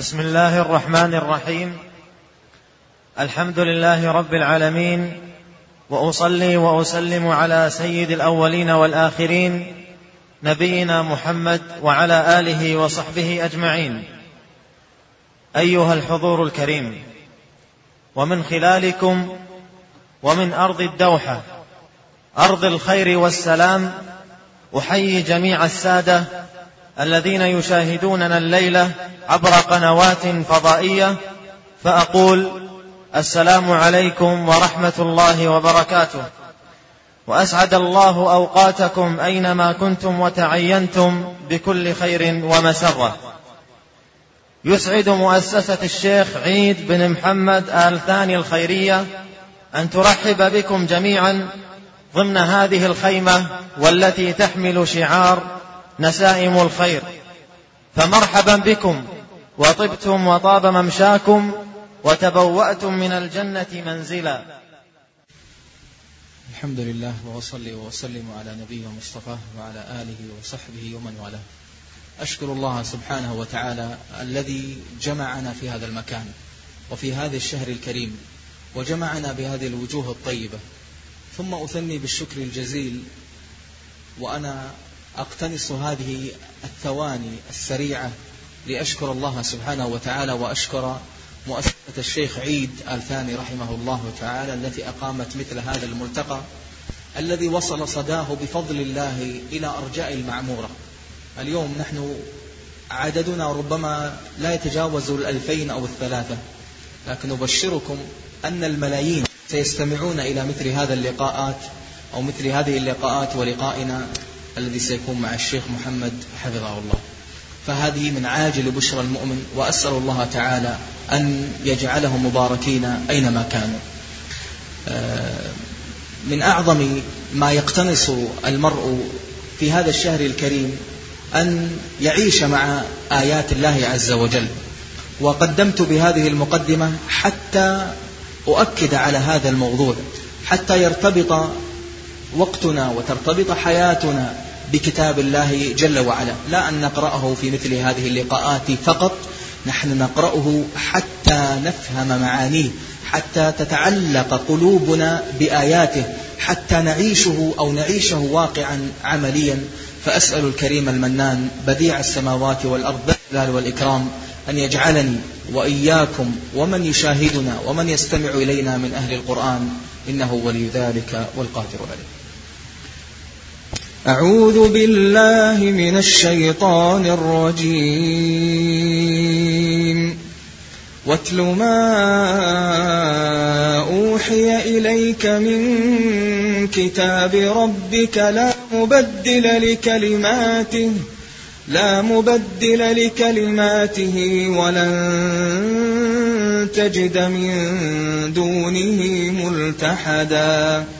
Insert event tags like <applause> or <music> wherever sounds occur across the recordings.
بسم الله الرحمن الرحيم. الحمد لله رب العالمين وأصلي وأسلم على سيد الأولين والآخرين نبينا محمد وعلى آله وصحبه أجمعين. أيها الحضور الكريم ومن خلالكم ومن أرض الدوحة أرض الخير والسلام أحيي جميع السادة الذين يشاهدوننا الليلة عبر قنوات فضائية فأقول السلام عليكم ورحمة الله وبركاته. وأسعد الله أوقاتكم أينما كنتم وتعينتم بكل خير ومسرة. يسعد مؤسسة الشيخ عيد بن محمد آل ثاني الخيرية أن ترحب بكم جميعا ضمن هذه الخيمة والتي تحمل شعار نسائم الخير. فمرحبا بكم. وطبتم وطاب ممشاكم. وتبوأتم من الجنة منزلا. الحمد لله وأصلي وأسلم على نبينا مصطفى وعلى آله وصحبه ومن والاه. أشكر الله سبحانه وتعالى الذي جمعنا في هذا المكان وفي هذا الشهر الكريم وجمعنا بهذه الوجوه الطيبة. ثم أثني بالشكر الجزيل وأنا أقتنص هذه الثواني السريعة لأشكر الله سبحانه وتعالى وأشكر مؤسسة الشيخ عيد آل ثاني رحمه الله تعالى التي أقامت مثل هذا الملتقى الذي وصل صداه بفضل الله إلى أرجاء المعمورة. اليوم نحن عددنا ربما لا يتجاوز الألفين أو الثلاثة لكن أبشركم أن الملايين سيستمعون إلى مثل هذا اللقاءات أو مثل هذه اللقاءات ولقائنا. الذي سيكون مع الشيخ محمد حفظه الله فهذه من عاجل بشرى المؤمن وأسأل الله تعالى أن يجعلهم مباركين أينما كانوا. آه، من أعظم ما يقتنص المرء في هذا الشهر الكريم أن يعيش مع آيات الله عز وجل. وقدمت بهذه المقدمة حتى أؤكد على هذا الموضوع حتى يرتبط وقتنا وترتبط حياتنا بكتاب الله جل وعلا. لا أن نقرأه في مثل هذه اللقاءات فقط. نحن نقرأه حتى نفهم معانيه حتى تتعلق قلوبنا بآياته حتى نعيشه أو نعيشه واقعا عمليا. فأسأل الكريم المنان بديع السماوات والأرض والإكرام أن يجعلني وإياكم ومن يشاهدنا ومن يستمع إلينا من أهل القرآن. إنه ولي ذلك والقادر عليه. أعوذ بالله من الشيطان الرجيم. واتل ما أوحي إليك من كتاب ربك لا مبدل لكلماته لا مبدل لكلماته ولن تجد من دونه ملتحداً.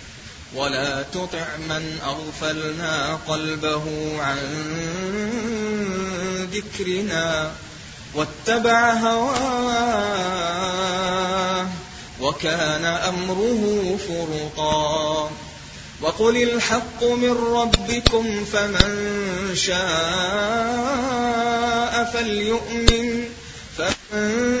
ولا تطع من أغفلنا قلبه عن ذكرنا واتبع هواه وكان أمره فرطا وقل الحق من ربكم فمن شاء فليؤمن فمن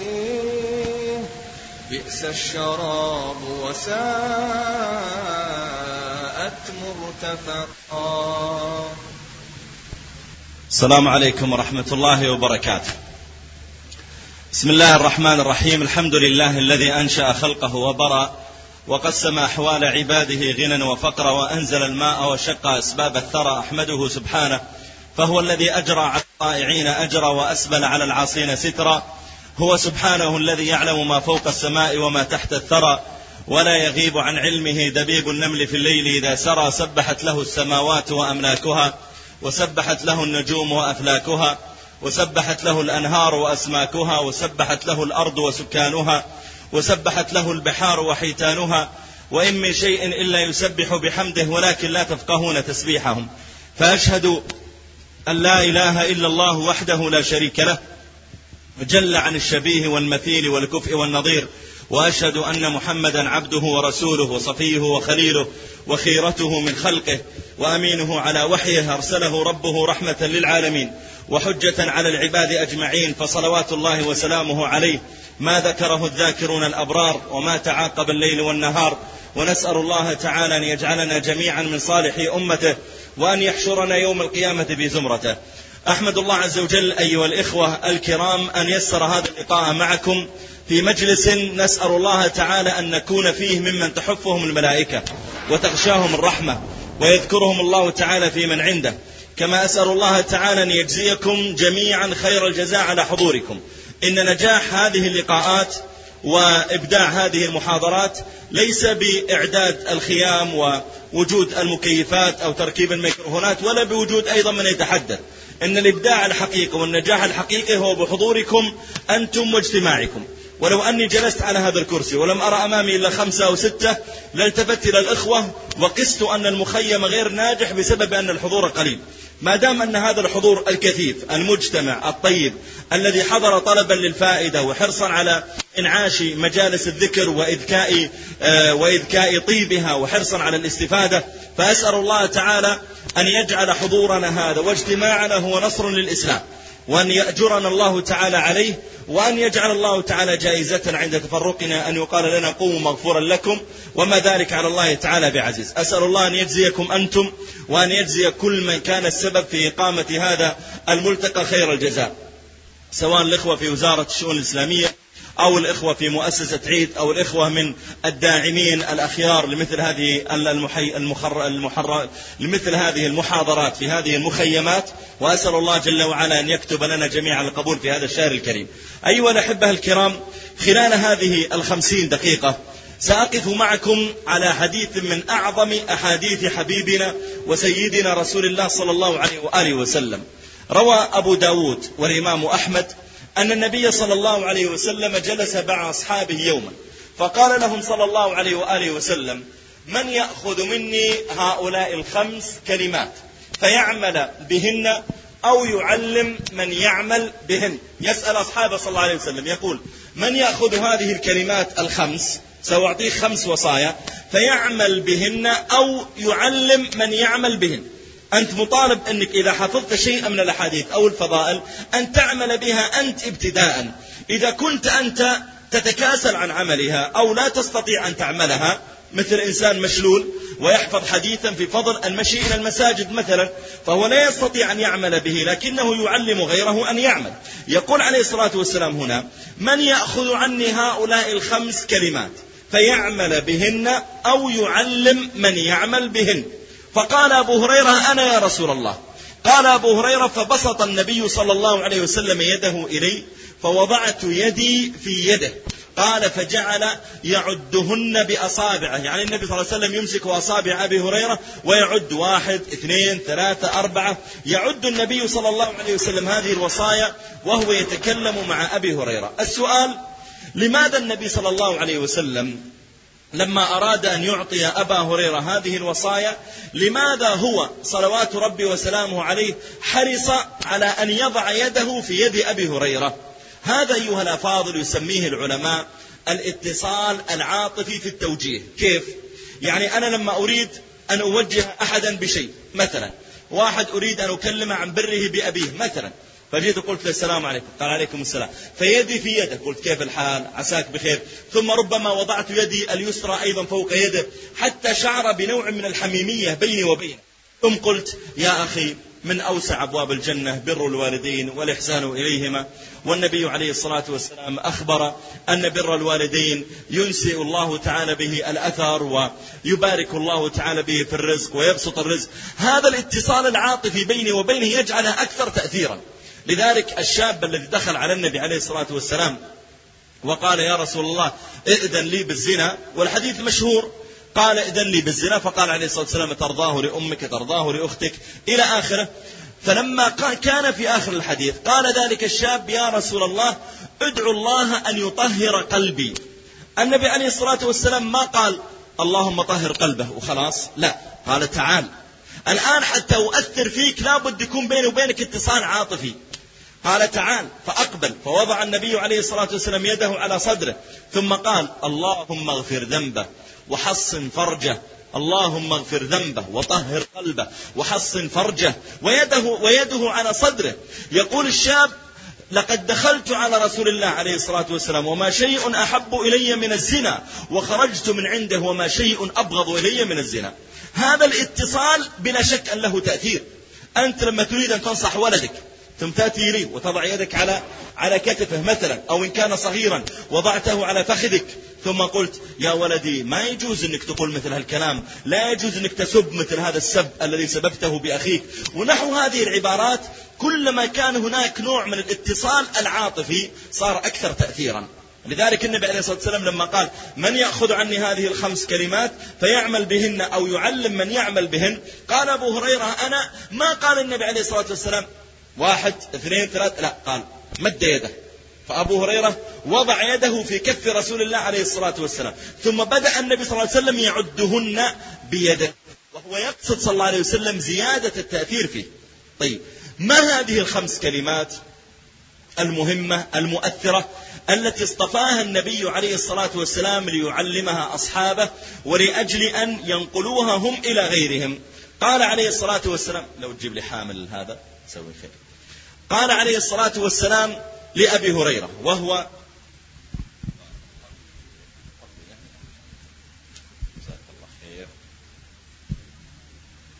بئس الشراب وساءت مرتفقا. السلام عليكم ورحمة الله وبركاته. بسم الله الرحمن الرحيم. الحمد لله الذي أنشأ خلقه وبرأ وقسم أحوال عباده غنى وفقر وأنزل الماء وشق أسباب الثرى. أحمده سبحانه فهو الذي أجرى على الطائعين أجرا وأسبل على العاصين سترا. هو سبحانه الذي يعلم ما فوق السماء وما تحت الثرى ولا يغيب عن علمه دبيب النمل في الليل إذا سرى سبحت له السماوات وأملاكها وسبحت له النجوم وأفلاكها وسبحت له الأنهار وأسماكها وسبحت له الأرض وسكانها وسبحت له البحار وحيتانها وإن من شيء إلا يسبح بحمده ولكن لا تفقهون تسبيحهم. فأشهد أن لا إله إلا الله وحده لا شريك له جل عن الشبيه والمثيل والكفء والنظير وأشهد أن محمدا عبده ورسوله وصفيه وخليله وخيرته من خلقه وأمينه على وحيه أرسله ربه رحمة للعالمين وحجة على العباد أجمعين فصلوات الله وسلامه عليه ما ذكره الذاكرون الأبرار وما تعاقب الليل والنهار ونسأل الله تعالى أن يجعلنا جميعا من صالح أمته وأن يحشرنا يوم القيامة في زمرته أحمد الله عز وجل أيها الإخوة الكرام أن يسر هذا اللقاء معكم في مجلس نسأل الله تعالى أن نكون فيه ممن تحفهم الملائكة وتغشاهم الرحمة ويذكرهم الله تعالى في من عنده. كما أسأل الله تعالى أن يجزيكم جميعا خير الجزاء على حضوركم. إن نجاح هذه اللقاءات وإبداع هذه المحاضرات ليس بإعداد الخيام ووجود المكيفات أو تركيب الميكروفونات ولا بوجود أيضا من يتحدث. إن الإبداع الحقيقي والنجاح الحقيقي هو بحضوركم أنتم واجتماعكم. ولو أني جلست على هذا الكرسي ولم أرى أمامي إلا خمسة أو ستة لالتفت إلى الإخوة وقست أن المخيم غير ناجح بسبب أن الحضور قليل. ما دام أن هذا الحضور الكثيف المجتمع الطيب الذي حضر طلبا للفائدة وحرصا على إنعاش مجالس الذكر وإذكاء آه وإذكاء طيبها وحرصا على الاستفادة فأسأل الله تعالى أن يجعل حضورنا هذا واجتماعنا هو نصر للإسلام. وأن يأجرنا الله تعالى عليه وأن يجعل الله تعالى جائزة عند تفرقنا أن يقال لنا قوموا مغفورا لكم وما ذلك على الله تعالى بعزيز. أسأل الله أن يجزيكم أنتم وأن يجزي كل من كان السبب في إقامة هذا الملتقى خير الجزاء. سواء الإخوة في وزارة الشؤون الإسلامية أو الإخوة في مؤسسة عيد أو الإخوة من الداعمين الأخيار لمثل هذه المحي المخر المحر لمثل هذه المحاضرات في هذه المخيمات. وأسأل الله جل وعلا أن يكتب لنا جميعا القبول في هذا الشهر الكريم. أيها الأحبة الكرام خلال هذه الخمسين دقيقة سأقف معكم على حديث من أعظم أحاديث حبيبنا وسيدنا رسول الله صلى الله عليه وآله وسلم. روى أبو داود والإمام أحمد أن النبي صلى الله عليه وسلم جلس مع أصحابه يوما. فقال لهم صلى الله عليه وآله وسلم من يأخذ مني هؤلاء الخمس كلمات؟ فيعمل بهن أو يعلم من يعمل بهن. يسأل أصحابه صلى الله عليه وسلم يقول من يأخذ هذه الكلمات الخمس؟ سأعطيه خمس وصايا. فيعمل بهن أو يعلم من يعمل بهن. أنت مطالب أنك إذا حفظت شيئا من الأحاديث أو الفضائل أن تعمل بها أنت ابتداء إذا كنت أنت تتكاسل عن عملها أو لا تستطيع أن تعملها مثل إنسان مشلول ويحفظ حديثا في فضل المشي إلى المساجد مثلا فهو لا يستطيع أن يعمل به لكنه يعلم غيره أن يعمل. يقول عليه الصلاة والسلام هنا من يأخذ عني هؤلاء الخمس كلمات فيعمل بهن أو يعلم من يعمل بهن؟ فقال أبو هريرة أنا يا رسول الله. قال أبو هريرة فبسط النبي صلى الله عليه وسلم يده إلي فوضعت يدي في يده. قال فجعل يعدهن بأصابعه. يعني النبي صلى الله عليه وسلم يمسك أصابع أبي هريرة ويعد واحد اثنين ثلاثة أربعة. يعد النبي صلى الله عليه وسلم هذه الوصايا وهو يتكلم مع أبي هريرة. السؤال لماذا النبي صلى الله عليه وسلم لما أراد أن يعطي أبا هريرة هذه الوصايا لماذا هو صلوات ربي وسلامه عليه حرص على أن يضع يده في يد أبي هريرة هذا أيها الأفاضل يسميه العلماء الاتصال العاطفي في التوجيه كيف؟ يعني أنا لما أريد أن أوجه أحدا بشيء مثلا واحد أريد أن أكلمه عن بره بأبيه مثلا فجيت قلت له السلام عليكم. قال عليكم السلام. فيدي في يده قلت كيف الحال؟ عساك بخير. ثم ربما وضعت يدي اليسرى أيضا فوق يده حتى شعر بنوع من الحميمية بيني وبينه. ثم قلت يا أخي من أوسع أبواب الجنة بر الوالدين والإحسان إليهما. والنبي عليه الصلاة والسلام أخبر أن بر الوالدين ينسئ الله تعالى به الأثر ويبارك الله تعالى به في الرزق ويبسط الرزق. هذا الاتصال العاطفي بيني وبينه يجعلها أكثر تأثيرا. لذلك الشاب الذي دخل على النبي عليه الصلاة والسلام وقال يا رسول الله ائذن لي بالزنا والحديث مشهور. قال ائذن لي بالزنا فقال عليه الصلاة والسلام ترضاه لأمك ترضاه لأختك إلى آخره. فلما كان في آخر الحديث قال ذلك الشاب يا رسول الله ادعو الله أن يطهر قلبي. النبي عليه الصلاة والسلام ما قال اللهم طهر قلبه وخلاص لا قال تعال. الآن حتى أؤثر فيك لابد يكون بيني وبينك اتصال عاطفي. قال تعال فأقبل فوضع النبي عليه الصلاة والسلام يده على صدره ثم قال اللهم اغفر ذنبه وحصن فرجه اللهم اغفر ذنبه وطهر قلبه وحصن فرجه ويده ويده على صدره. يقول الشاب لقد دخلت على رسول الله عليه الصلاة والسلام وما شيء أحب إلي من الزنا وخرجت من عنده وما شيء أبغض إلي من الزنا. هذا الاتصال بلا شك أن له تأثير. أنت لما تريد أن تنصح ولدك ثم تأتي لي وتضع يدك على على كتفه مثلا أو إن كان صغيرا وضعته على فخذك. ثم قلت يا ولدي ما يجوز إنك تقول مثل هالكلام. لا يجوز إنك تسب مثل هذا السب الذي سببته بأخيك. ونحو هذه العبارات كلما كان هناك نوع من الاتصال العاطفي صار أكثر تاثيرا. لذلك النبي عليه الصلاة والسلام لما قال من يأخذ عني هذه الخمس كلمات فيعمل بهن أو يعلم من يعمل بهن؟ قال أبو هريرة أنا ما قال النبي عليه الصلاة والسلام واحد اثنين ثلاث لا قال مد يده. فأبو هريرة وضع يده في كف رسول الله عليه الصلاة والسلام. ثم بدأ النبي صلى الله عليه وسلم يعدهن بيده. وهو يقصد صلى الله عليه وسلم زيادة التأثير فيه. طيب ما هذه الخمس كلمات المهمة المؤثرة التي اصطفاها النبي عليه الصلاة والسلام ليعلمها أصحابه ولأجل أن ينقلوها هم إلى غيرهم؟ قال عليه الصلاة والسلام لو تجيب لي حامل هذا سوي خير قال عليه الصلاة والسلام لأبي هريرة وهو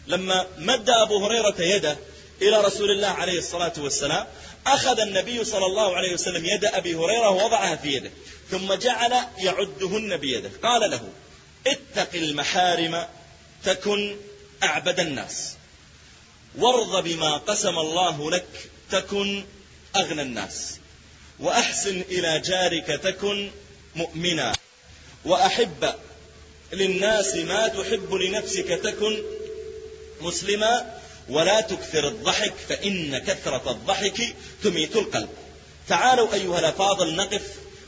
لما مد أبو هريرة يده إلى رسول الله عليه الصلاة والسلام أخذ النبي صلى الله عليه وسلم يد أبي هريرة ووضعها في يده ثم جعل يعدهن بيده قال له اتق المحارم تكن أعبد الناس وارض بما قسم الله لك تكن أغنى الناس. وأحسن إلى جارك تكن مؤمنا. وأحب للناس ما تحب لنفسك تكن مسلما. ولا تكثر الضحك فإن كثرة الضحك تميت القلب. تعالوا أيها الأفاضل نقف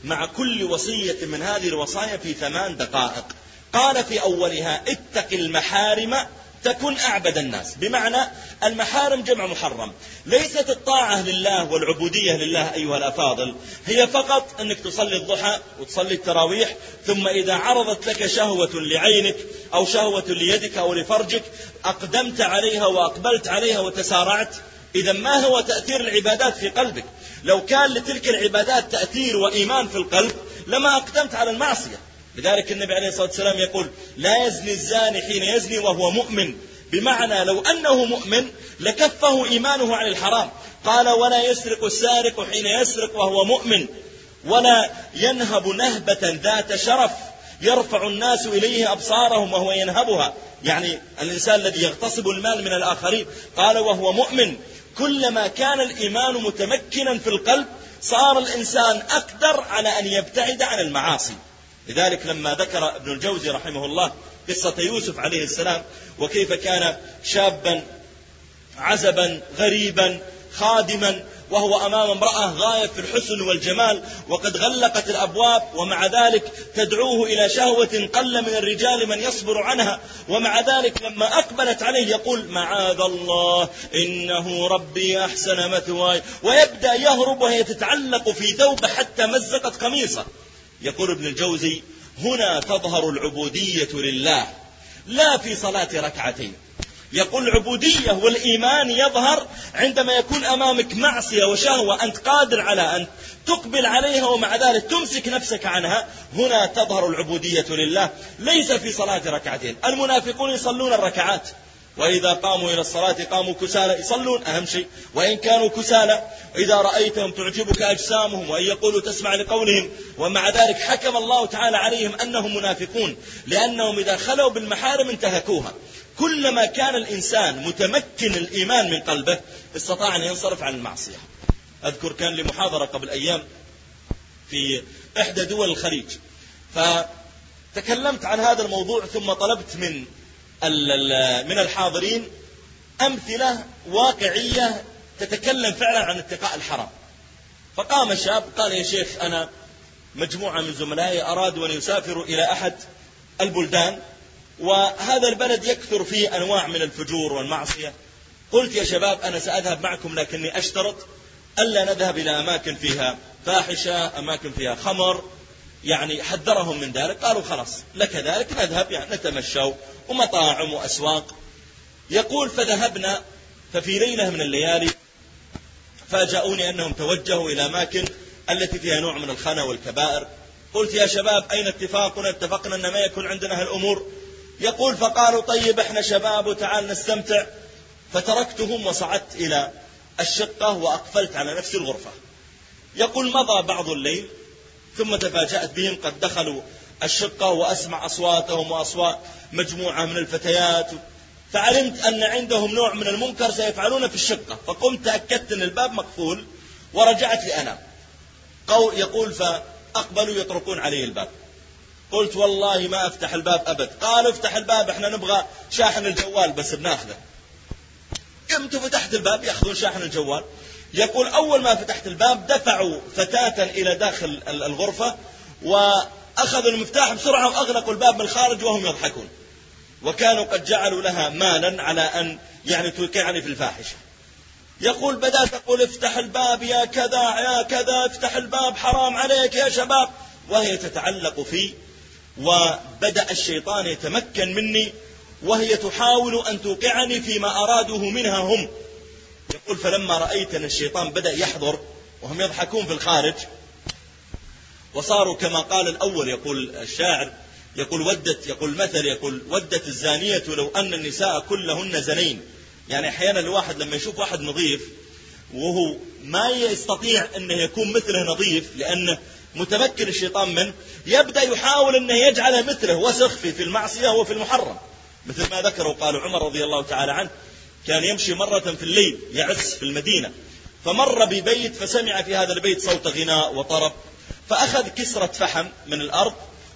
مع كل وصية من هذه الوصايا في ثمان دقائق. قال في أولها اتق المحارم تكن أعبد الناس. بمعنى المحارم جمع محرم. ليست الطاعة لله والعبودية لله أيها الأفاضل. هي فقط أنك تصلي الضحى وتصلي التراويح ثم إذا عرضت لك شهوة لعينك أو شهوة ليدك أو لفرجك أقدمت عليها وأقبلت عليها وتسارعت إذا ما هو تأثير العبادات في قلبك؟ لو كان لتلك العبادات تأثير وإيمان في القلب لما أقدمت على المعصية. لذلك النبي عليه الصلاة والسلام يقول لا يزني الزاني حين يزني وهو مؤمن. بمعنى لو أنه مؤمن لكفه إيمانه عن الحرام. قال ولا يسرق السارق حين يسرق وهو مؤمن. ولا ينهب نهبة ذات شرف يرفع الناس إليه أبصارهم وهو ينهبها. يعني الإنسان الذي يغتصب المال من الآخرين. قال وهو مؤمن. كلما كان الإيمان متمكنا في القلب صار الإنسان أقدر على أن يبتعد عن المعاصي. لذلك لما ذكر ابن الجوزي رحمه الله قصة يوسف عليه السلام وكيف كان شابا عزبا غريبا خادما وهو أمام امرأة غاية في الحسن والجمال وقد غلقت الأبواب ومع ذلك تدعوه إلى شهوة قل من الرجال من يصبر عنها ومع ذلك لما أقبلت عليه يقول معاذ الله إنه ربي أحسن مثواي ويبدأ يهرب وهي تتعلق في ثوبه حتى مزقت قميصه. يقول ابن الجوزي هنا تظهر العبودية لله لا في صلاة ركعتين. يقول العبودية والإيمان يظهر عندما يكون أمامك معصية وشهوة أنت قادر على أن تقبل عليها ومع ذلك تمسك نفسك عنها هنا تظهر العبودية لله. ليس في صلاة ركعتين. المنافقون يصلون الركعات. وإذا قاموا إلى الصلاة قاموا كسالى. يصلون أهم شيء. وإن كانوا كسالى إذا رأيتهم تعجبك أجسامهم وإن يقولوا تسمع لقولهم. ومع ذلك حكم الله تعالى عليهم أنهم منافقون لأنهم إذا خلوا بالمحارم انتهكوها. كلما كان الإنسان متمكن الإيمان من قلبه استطاع أن ينصرف عن المعصية. أذكر كان لي محاضرة قبل أيام في إحدى دول الخليج. فتكلمت عن هذا الموضوع ثم طلبت من من الحاضرين أمثلة واقعية تتكلم فعلا عن اتقاء الحرام. فقام شاب قال يا شيخ أنا مجموعة من زملائي أرادوا أن يسافروا إلى أحد البلدان وهذا البلد يكثر فيه أنواع من الفجور والمعصية. قلت يا شباب أنا سأذهب معكم لكني أشترط ألا نذهب إلى أماكن فيها فاحشة أماكن فيها خمر يعني حذرهم من ذلك قالوا خلاص لك ذلك نذهب يعني نتمشوا ومطاعم وأسواق. يقول فذهبنا ففي ليلة من الليالي فاجأوني أنهم توجهوا إلى أماكن التي فيها نوع من الخنا والكبائر. قلت يا شباب أين اتفاقنا؟ اتفقنا أن ما يكون عندنا هالأمور. يقول فقالوا طيب إحنا شباب وتعال نستمتع. فتركتهم وصعدت إلى الشقة وأقفلت على نفسي الغرفة. يقول مضى بعض الليل ثم تفاجأت بهم قد دخلوا الشقة وأسمع أصواتهم وأصوات مجموعة من الفتيات. فعلمت أن عندهم نوع من المنكر سيفعلون في الشقة. فقمت تأكدت أن الباب مقفول ورجعت لأنام قول يقول فأقبلوا يطرقون علي الباب. قلت والله ما أفتح الباب أبد. قالوا افتح الباب إحنا نبغى شاحن الجوال بس بناخذه. قمت فتحت الباب يأخذون شاحن الجوال. يقول أول ما فتحت الباب دفعوا فتاة إلى داخل الغرفة وأخذوا المفتاح بسرعة وأغلقوا الباب من الخارج وهم يضحكون. وكانوا قد جعلوا لها مالا على أن يعني توقعني في الفاحشة. يقول بدأت أقول افتح الباب يا كذا يا كذا افتح الباب حرام عليك يا شباب. وهي تتعلق في وبدأ الشيطان يتمكن مني وهي تحاول أن توقعني فيما أرادوه منها هم. يقول فلما رأيت أن الشيطان بدأ يحضر وهم يضحكون في الخارج وصاروا كما قال الأول يقول الشاعر يقول ودت يقول مثل يقول ودت الزانية لو أن النساء كلهن زنين. يعني أحيانا الواحد لما يشوف واحد نظيف وهو ما يستطيع أنه يكون مثله نظيف لأنه متمكن الشيطان منه يبدأ يحاول أنه يجعله مثله وسخ في المعصية وفي المحرم. مثل ما ذكروا قال عمر رضي الله تعالى عنه كان يمشي مرة في الليل يعس في المدينة. فمر ببيت فسمع في هذا البيت صوت غناء وطرب. فأخذ كسرة فحم من الأرض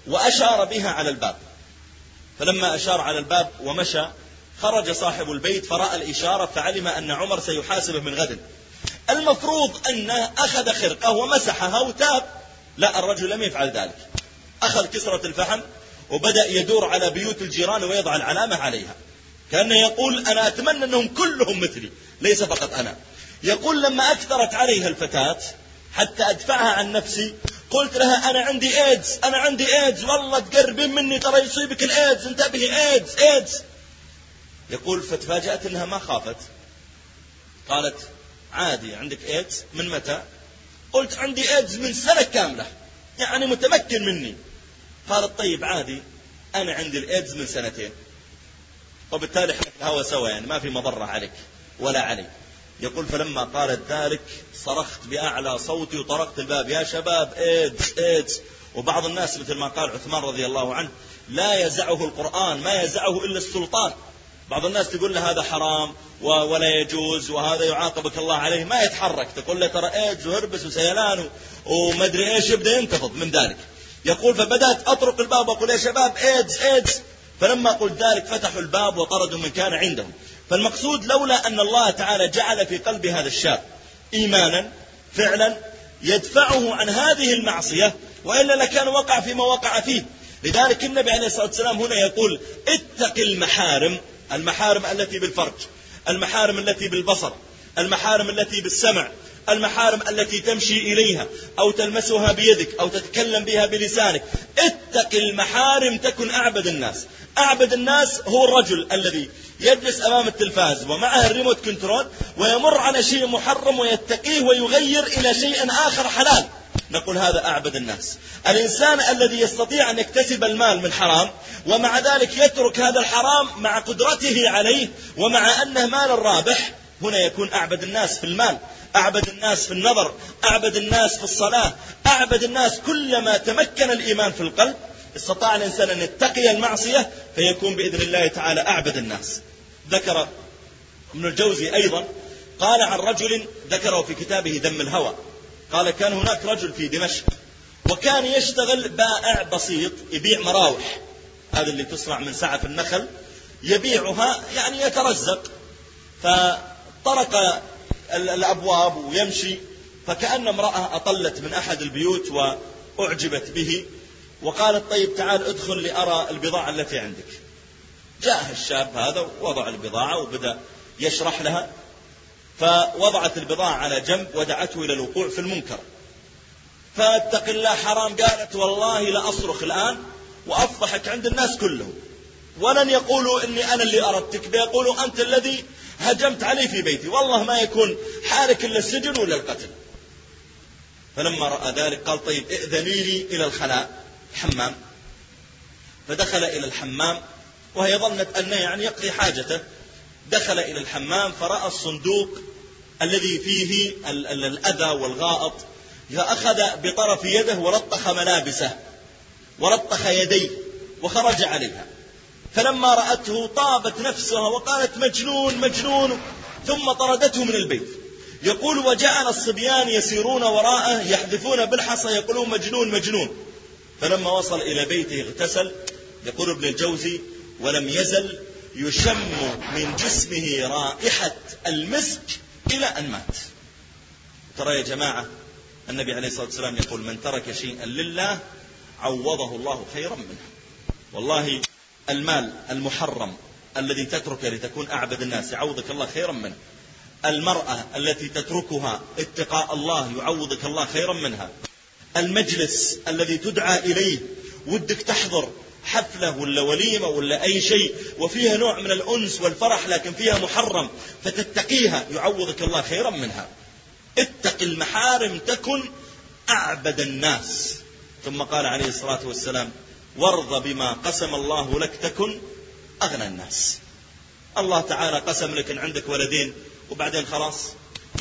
وأشار بها على الباب. فلما أشار على الباب ومشى خرج صاحب البيت فرأى الإشارة فعلم أن عمر سيحاسبه من غد. المفروض أنه أخذ خرقة ومسحها وتاب. لا الرجل لم يفعل ذلك. أخذ كسرة الفحم وبدأ يدور على بيوت الجيران ويضع العلامة عليها. كأنه يقول أنا أتمنى أنهم كلهم مثلي ليس فقط أنا. يقول لما أكثرت عليها الفتاة حتى أدفعها عن نفسي قلت لها أنا عندي إيدز أنا عندي إيدز والله تقربين مني ترى يصيبك الإيدز انتبهي إيدز إيدز. يقول فتفاجأت أنها ما خافت. قالت عادي عندك إيدز؟ من متى؟ قلت عندي إيدز من سنة كاملة يعني متمكن مني. قالت طيب عادي أنا عندي الإيدز من سنتين. وبالتالي إحنا في الهوى سوا يعني ما في مضرة عليك ولا علي. يقول فلما قالت ذلك صرخت بأعلى صوتي وطرقت الباب يا شباب إيدز إيدز. وبعض الناس مثل ما قال عثمان رضي الله عنه لا يزعه القرآن ما يزعه إلا السلطان. بعض الناس تقول له هذا حرام ولا يجوز وهذا يعاقبك الله عليه. ما يتحرك تقول له ترى إيدز وهربس وسيلان ومدري إيش يبدأ ينتفض من ذلك. يقول فبدأت أطرق الباب وأقول يا شباب إيدز إيدز. فلما قلت ذلك فتحوا الباب وطردوا من كان عندهم. فالمقصود لولا أن الله تعالى جعل في قلب هذا الشاب إيمانا فعلا يدفعه عن هذه المعصية وإلا لكان وقع فيما وقع فيه. لذلك النبي عليه الصلاة والسلام هنا يقول اتق المحارم المحارم التي بالفرج المحارم التي بالبصر المحارم التي بالسمع. المحارم التي تمشي إليها أو تلمسها بيدك أو تتكلم بها بلسانك. اتق المحارم تكن أعبد الناس. أعبد الناس هو الرجل الذي يجلس أمام التلفاز ومعه ال remote control ويمر على شيء محرم ويتقيه ويغير إلى شيء آخر حلال. نقول هذا أعبد الناس. الإنسان الذي يستطيع أن يكتسب المال من حرام ومع ذلك يترك هذا الحرام مع قدرته عليه ومع أنه مال رابح هنا يكون أعبد الناس في المال أعبد الناس في النظر أعبد الناس في الصلاة أعبد الناس كلما تمكن الإيمان في القلب استطاع الإنسان أن يتقي المعصية فيكون بإذن الله تعالى أعبد الناس. ذكر ابن الجوزي أيضا قال عن رجل ذكره في كتابه دم الهوى قال كان هناك رجل في دمشق وكان يشتغل بائع بسيط يبيع مراوح هذا اللي تصنع من سعف النخل يبيعها يعني يترزق. فطرق الأبواب ويمشي فكأن امرأة أطلت من أحد البيوت وأعجبت به وقالت طيب تعال ادخل لأرى البضاعة التي عندك. جاء الشاب هذا ووضع البضاعة وبدأ يشرح لها فوضعت البضاعة على جنب ودعته إلى الوقوع في المنكر. فاتق الله حرام قالت والله لأصرخ الآن وأفضحك عند الناس كلهم. ولن يقولوا إني أنا اللي أردتك بيقولوا أنت الذي هجمت علي في بيتي. والله ما يكون حالك إلا السجن ولا القتل. فلما رأى ذلك قال طيب ائذني لي إلى الخلاء. حمام. فدخل إلى الحمام وهي ظنت أنه يعني يقضي حاجته. دخل إلى الحمام فرأى الصندوق الذي فيه الأذى والغائط. فأخذ بطرف يده ولطخ ملابسه ولطخ يديه وخرج عليها. فلما رأته طابت نفسها وقالت مجنون مجنون ثم طردته من البيت. يقول وجعل الصبيان يسيرون وراءه يحذفون بالحصى يقولون مجنون مجنون. فلما وصل إلى بيته اغتسل. يقول ابن الجوزي ولم يزل يشم من جسمه رائحة المسك إلى أن مات. ترى يا جماعة النبي عليه الصلاة والسلام يقول من ترك شيئا لله عوضه الله خيرا منه. والله المال المحرم الذي تتركه لتكون أعبد الناس يعوضك الله خيرا منه. المرأة التي تتركها اتقاء الله يعوضك الله خيرا منها. المجلس الذي تدعى إليه ودك تحضر حفلة ولا وليمة ولا أي شيء وفيها نوع من الأنس والفرح لكن فيها محرم فتتقيها يعوضك الله خيرا منها. اتق المحارم تكن أعبد الناس. ثم قال عليه الصلاة والسلام وارض بما قسم الله لك تكن أغنى الناس. الله تعالى قسم لك أن عندك ولدين وبعدين خلاص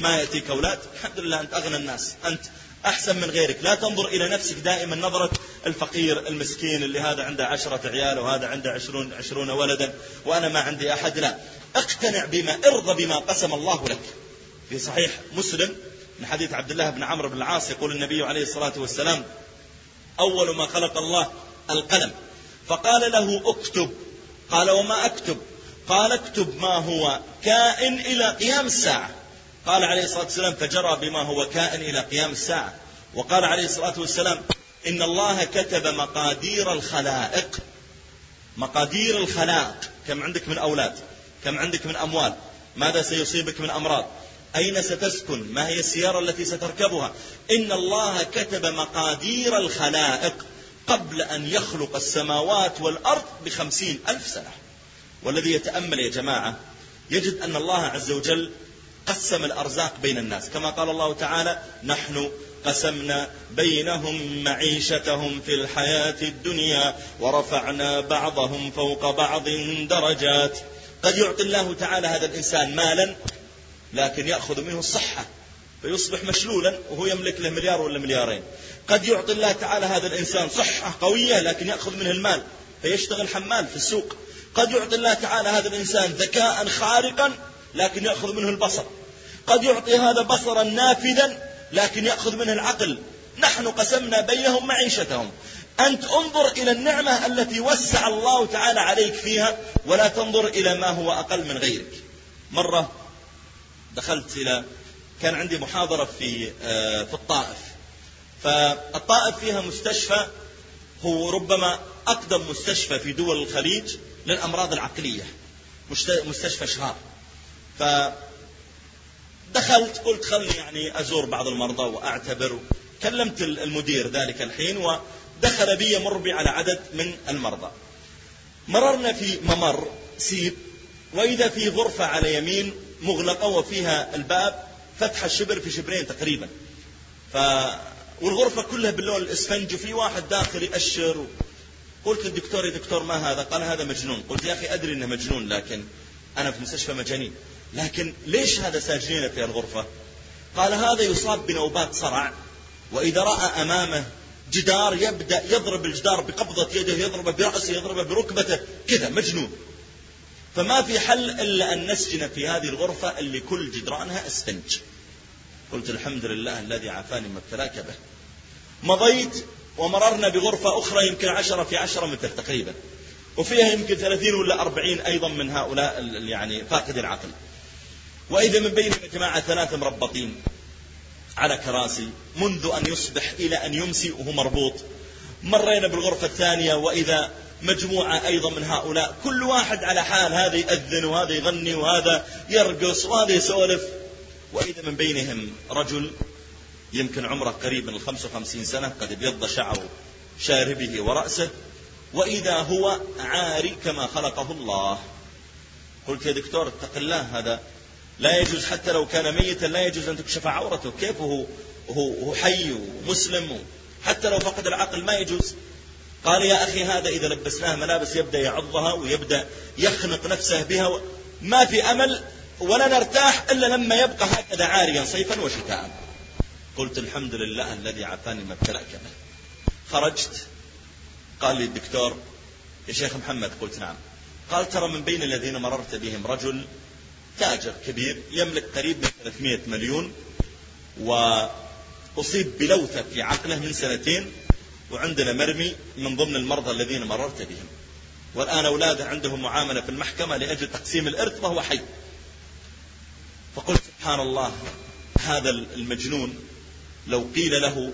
ما يأتيك أولاد. الحمد لله أنت أغنى الناس. أنت أحسن من غيرك. لا تنظر إلى نفسك دائما نظرة الفقير المسكين اللي هذا عنده عشرة عيال وهذا عنده عشرون, عشرون ولدا وأنا ما عندي أحد. لا. اقتنع بما ارضى بما قسم الله لك. في صحيح مسلم من حديث عبد الله بن عمرو بن العاص يقول النبي عليه الصلاة والسلام أول ما خلق الله القلم. فقال له اكتب. قال وما اكتب؟ قال اكتب ما هو كائن إلى قيام الساعة. قال عليه الصلاة والسلام فجرى بما هو كائن إلى قيام الساعة. وقال عليه الصلاة والسلام إن الله كتب مقادير الخلائق. مقادير الخلائق. كم عندك من أولاد؟ كم عندك من أموال؟ ماذا سيصيبك من أمراض؟ أين ستسكن؟ ما هي السيارة التي ستركبها؟ إن الله كتب مقادير الخلائق. قبل أن يخلق السماوات والأرض بخمسين ألف سنة. والذي يتأمل يا جماعة يجد أن الله عز وجل قسم الأرزاق بين الناس. كما قال الله تعالى نحن قسمنا بينهم معيشتهم في الحياة الدنيا ورفعنا بعضهم فوق بعض درجات. قد يعطي الله تعالى هذا الإنسان مالا لكن يأخذ منه الصحة. فيصبح مشلولا وهو يملك له مليار ولا مليارين. قد يعطي الله تعالى هذا الإنسان صحة قوية لكن يأخذ منه المال فيشتغل حمال في السوق. قد يعطي الله تعالى هذا الإنسان ذكاء خارقا لكن يأخذ منه البصر. قد يعطي هذا بصرا نافذا لكن يأخذ منه العقل. نحن قسمنا بينهم معيشتهم. أنت انظر إلى النعمة التي وسع الله تعالى عليك فيها ولا تنظر إلى ما هو أقل من غيرك. مرة دخلت إلى كان عندي محاضرة في آه، في الطائف. فالطائف فيها مستشفى هو ربما أقدم مستشفى في دول الخليج للأمراض العقلية مستشفى شهار فدخلت قلت خلني يعني أزور بعض المرضى وأعتبر كلمت المدير ذلك الحين ودخل بي مر بي على عدد من المرضى. مررنا في ممر سيب وإذا في غرفة على يمين مغلقة وفيها الباب فتح الشبر في شبرين تقريبا. ف والغرفة كلها باللون الإسفنج وفي واحد داخل يأشر. قلت للدكتور يا دكتور ما هذا؟ قال هذا مجنون. قلت يا أخي أدري أنه مجنون لكن أنا في مستشفى مجانين. لكن ليش هذا ساجنين في الغرفة؟ قال هذا يصاب بنوبات صرع وإذا رأى أمامه جدار يبدأ يضرب الجدار بقبضة يده يضربه برأسه يضربه بركبته. كذا مجنون. فما في حل إلا أن نسجن في هذه الغرفة اللي كل جدرانها اسفنج قلت الحمد لله الذي عافاني ما ابتلاك به مضيت ومررنا بغرفة أخرى يمكن عشرة في عشرة متر تقريبا. وفيها يمكن ثلاثين ولا أربعين أيضا من هؤلاء يعني فاقد العقل. وإذا من يا جماعة ثلاثة مربطين على كراسي منذ أن يصبح إلى أن يمسي وهو مربوط. مرينا بالغرفة الثانية وإذا مجموعة أيضا من هؤلاء. كل واحد على حال هذا يأذن وهذا يغني وهذا يرقص وهذا يسولف. وإذا من بينهم رجل يمكن عمره قريب من الخمسة وخمسين سنة قد ابيض شعر شاربه ورأسه. وإذا هو عاري كما خلقه الله. قلت يا دكتور اتق الله هذا لا يجوز حتى لو كان ميتا لا يجوز أن تكشف عورته. كيف هو, هو, هو حي ومسلم؟ حتى لو فقد العقل ما يجوز. قال يا أخي هذا إذا لبسناه ملابس يبدأ يعضها ويبدأ يخنق نفسه بها ما في أمل ولا نرتاح إلا لما يبقى هكذا عاريا صيفا وشتاء قلت الحمد لله الذي عافاني ما ابتلأك به. خرجت. قال لي الدكتور يا شيخ محمد. قلت نعم. قال ترى من بين الذين مررت بهم رجل تاجر كبير يملك قريب من 300 مليون وأصيب بلوثة في عقله من سنتين وعندنا مرمي من ضمن المرضى الذين مررت بهم. والآن أولاده عندهم معاملة في المحكمة لأجل تقسيم الإرث وهو حي. فقلت سبحان الله هذا المجنون لو قيل له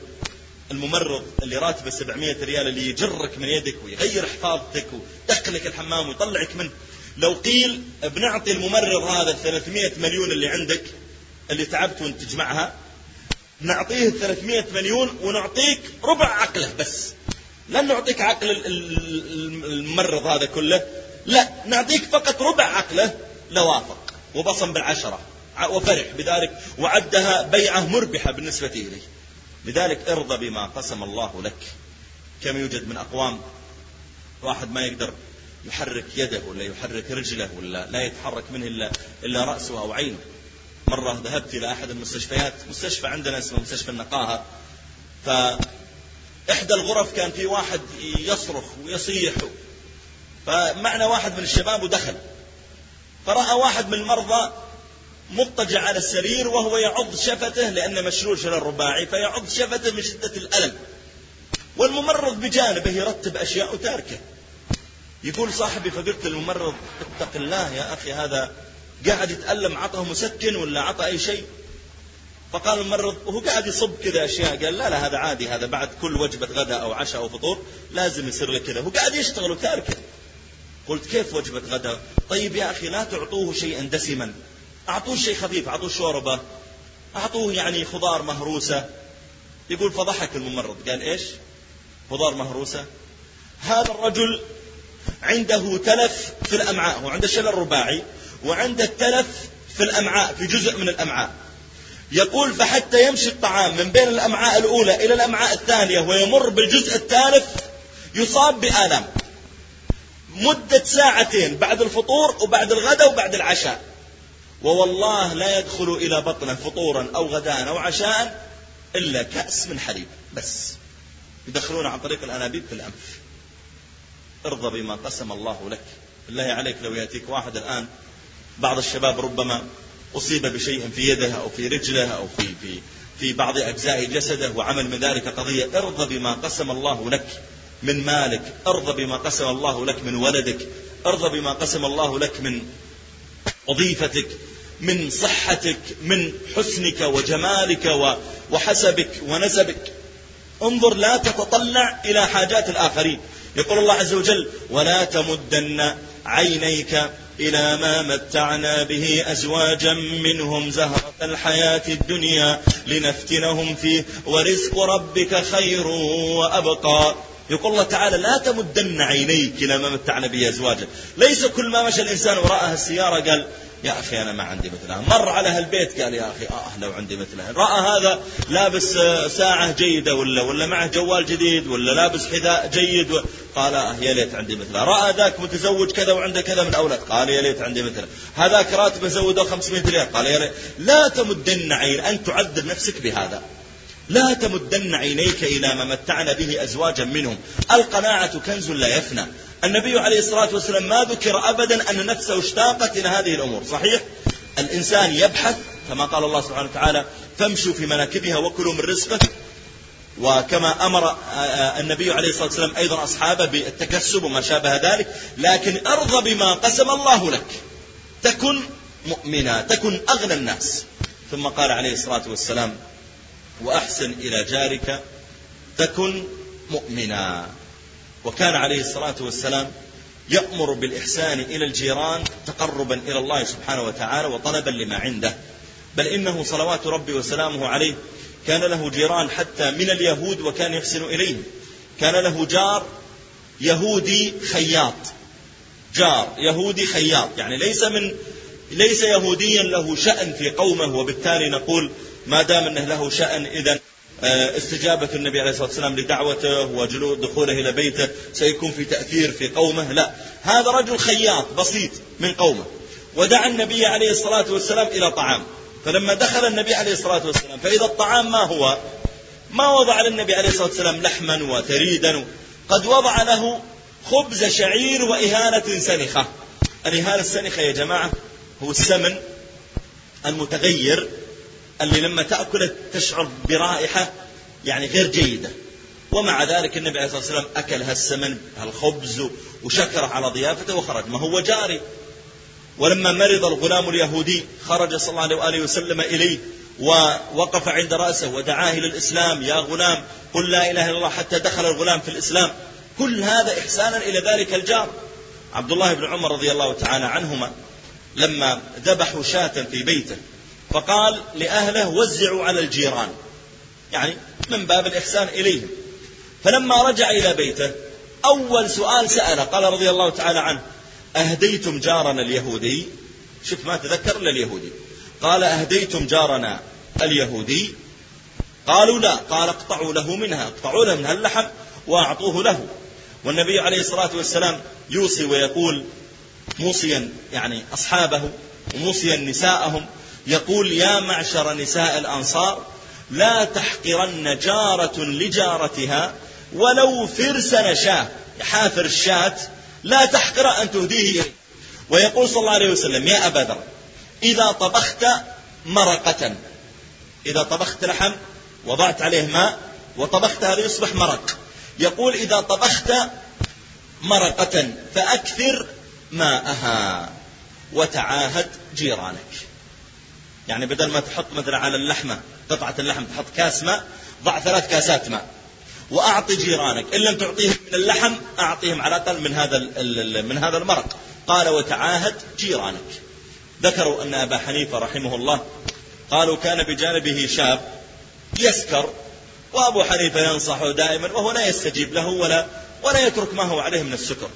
الممرض اللي راتبه 700 ريال اللي يجرك من يدك ويغير حفاظتك ويدخلك الحمام ويطلعك منه لو قيل بنعطي الممرض هذا 300 مليون اللي عندك اللي تعبت وانت تجمعها نعطيه 300 مليون ونعطيك ربع عقله بس. لن نعطيك عقل الممرض هذا كله. لا نعطيك فقط ربع عقله لوافق. وبصم بالعشرة. وفرح بذلك. وعدها بيعة مربحة بالنسبة إليه لذلك ارضى بما قسم الله لك. كم يوجد من أقوام واحد ما يقدر يحرك يده ولا يحرك رجله ولا لا يتحرك منه إلا, إلا رأسه أو عينه. مرة ذهبت إلى أحد المستشفيات مستشفى عندنا اسمه مستشفى النقاهة. فإحدى الغرف كان في واحد يصرخ ويصيح. فمعنا واحد من الشباب ودخل. فرأى واحد من المرضى مضطجع على السرير وهو يعض شفته لأنه مشلول شلل رباعي فيعض شفته من شدة الألم. والممرض بجانبه يرتب أشياء وتاركه يقول صاحبي فقلت للممرض اتق الله يا أخي هذا قاعد يتألم عطه مسكن ولا عطى أي شيء. فقال الممرض وهو قاعد يصب كذا أشياء. قال لا لا هذا عادي هذا بعد كل وجبة غداء أو عشاء أو فطور لازم يصير له كذا. هو قاعد يشتغل وتاركه. قلت كيف وجبة غداء؟ طيب يا أخي لا تعطوه شيئا دسما. أعطوه شيء خفيف أعطوه شوربة أعطوه يعني خضار مهروسة. يقول فضحك الممرض. قال إيش؟ خضار مهروسة. هذا الرجل عنده تلف في الأمعاء هو عنده شلل رباعي وعنده تلف في الأمعاء في جزء من الأمعاء. يقول فحتى يمشي الطعام من بين الأمعاء الأولى إلى الأمعاء الثانية ويمر بالجزء الثالث يصاب بآلام. مدة ساعتين بعد الفطور وبعد الغداء وبعد العشاء. ووالله لا يدخل إلى بطنه فطورا أو غداء أو عشاء إلا كأس من حليب بس. يدخلون عن طريق الأنابيب في الأنف. ارضى بما قسم الله لك. بالله عليك لو يأتيك واحد الآن بعض الشباب ربما أصيب بشيء في يده أو في رجله أو في, في, في بعض أجزاء جسده وعمل من ذلك قضية. ارضى بما قسم الله لك من مالك. ارضى بما قسم الله لك من ولدك. ارضى بما قسم الله لك من وظيفتك من صحتك من حسنك وجمالك وحسبك ونسبك. انظر لا تتطلع إلى حاجات الآخرين. يقول الله عز وجل ولا تمدن عينيك إلى ما متعنا به أزواجا منهم زهرة الحياة الدنيا لنفتنهم فيه. ورزق ربك خير وأبقى. يقول الله تعالى لا تمدن عينيك إلى ما متعنا به أزواجا. ليس كل ما مشى الإنسان وراءها السيارة قال يا أخي أنا ما عندي مثلها. مر على هالبيت قال يا أخي آه لو عندي مثلها. رأى هذا لابس آه، ساعة جيدة ولا ولا معه جوال جديد ولا لابس حذاء جيد. قال آه يا ليت عندي مثلها. رأى ذاك متزوج كذا وعنده كذا من أولاد. قال يا ليت عندي مثله هذاك راتبه زوده 500 ريال. قال يا ليت لا تمدن عين أن تعذب نفسك بهذا. لا تمدن عينيك إلى ما متعنا به أزواجا منهم. القناعة كنز لا يفنى. النبي عليه الصلاة والسلام ما ذكر أبدا أن نفسه اشتاقت إلى هذه الأمور صحيح؟ الإنسان يبحث كما قال الله سبحانه وتعالى فامشوا في مناكبها وكلوا من رزقه. وكما أمر النبي عليه الصلاة والسلام أيضا أصحابه بالتكسب وما شابه ذلك لكن أرضى بما قسم الله لك. تكن مؤمنا تكن أغنى الناس. ثم قال عليه الصلاة والسلام وأحسن إلى جارك تكن مؤمنا. وكان عليه الصلاة والسلام يأمر بالإحسان إلى الجيران تقربا إلى الله سبحانه وتعالى وطلبا لما عنده. بل إنه صلوات ربي وسلامه عليه كان له جيران حتى من اليهود وكان يحسن إليهم. كان له جار يهودي خياط. جار يهودي خياط. يعني ليس من ليس يهوديا له شأن في قومه وبالتالي نقول ما دام أنه له شأن آه، استجابة النبي عليه الصلاة والسلام لدعوته وجلود دخوله إلى بيته. سيكون في تأثير في قومه. لا. هذا رجل خياط بسيط من قومه. ودعا النبي عليه الصلاة والسلام إلى طعام. فلما دخل النبي عليه الصلاة والسلام فإذا الطعام ما هو؟ ما وضع للنبي عليه الصلاة والسلام لحما وثريدا قد وضع له خبز شعير وإهانة سنخة. الإهانة السنخة يا جماعة هو السمن المتغير اللي لما تأكله تشعر برائحة يعني غير جيدة. ومع ذلك النبي عليه الصلاة والسلام أكل هالسمن هالخبز وشكر على ضيافته وخرج. ما هو جاري. ولما مرض الغلام اليهودي خرج صلى الله عليه وآله وسلم إليه ووقف عند رأسه ودعاه إلى الإسلام يا غلام قل لا إله إلا الله حتى دخل الغلام في الإسلام. كل هذا إحسانا إلى ذلك الجار. عبد الله بن عمر رضي الله تعالى عنهما لما ذبحوا شاة في بيته فقال لأهله وزعوا على الجيران. يعني من باب الإحسان إليهم. فلما رجع إلى بيته أول سؤال سأله قال رضي الله تعالى عنه أهديتم جارنا اليهودي؟ شوف ما تذكر إلا اليهودي. قال أهديتم جارنا اليهودي؟ قالوا لا. قال اقطعوا له منها. اقطعوا له منها اللحم وأعطوه له. والنبي عليه الصلاة والسلام يوصي ويقول موصيا يعني أصحابه وموصيا نساءهم يقول يا معشر نساء الأنصار لا تحقرن جارة لجارتها ولو فرسن شاة حافر الشاة لا تحقر أن تهديه. ويقول صلى الله عليه وسلم يا أبا ذر إذا طبخت مرقة. إذا طبخت لحم وضعت عليه ماء وطبخت هذا يصبح مرق. يقول إذا طبخت مرقة فأكثر ماءها وتعاهد جيرانك. يعني بدل ما تحط مثلا على اللحمة قطعة اللحم تحط كاس ماء ضع ثلاث كاسات ماء. وأعطي جيرانك إن لم تعطيهم من اللحم أعطيهم على الأقل من هذا من هذا المرق. قال وتعاهد جيرانك. ذكروا أن أبا حنيفة رحمه الله قالوا كان بجانبه شاب يسكر وأبو حنيفة ينصحه دائما وهو لا يستجيب له ولا ولا يترك ما هو عليه من السكر.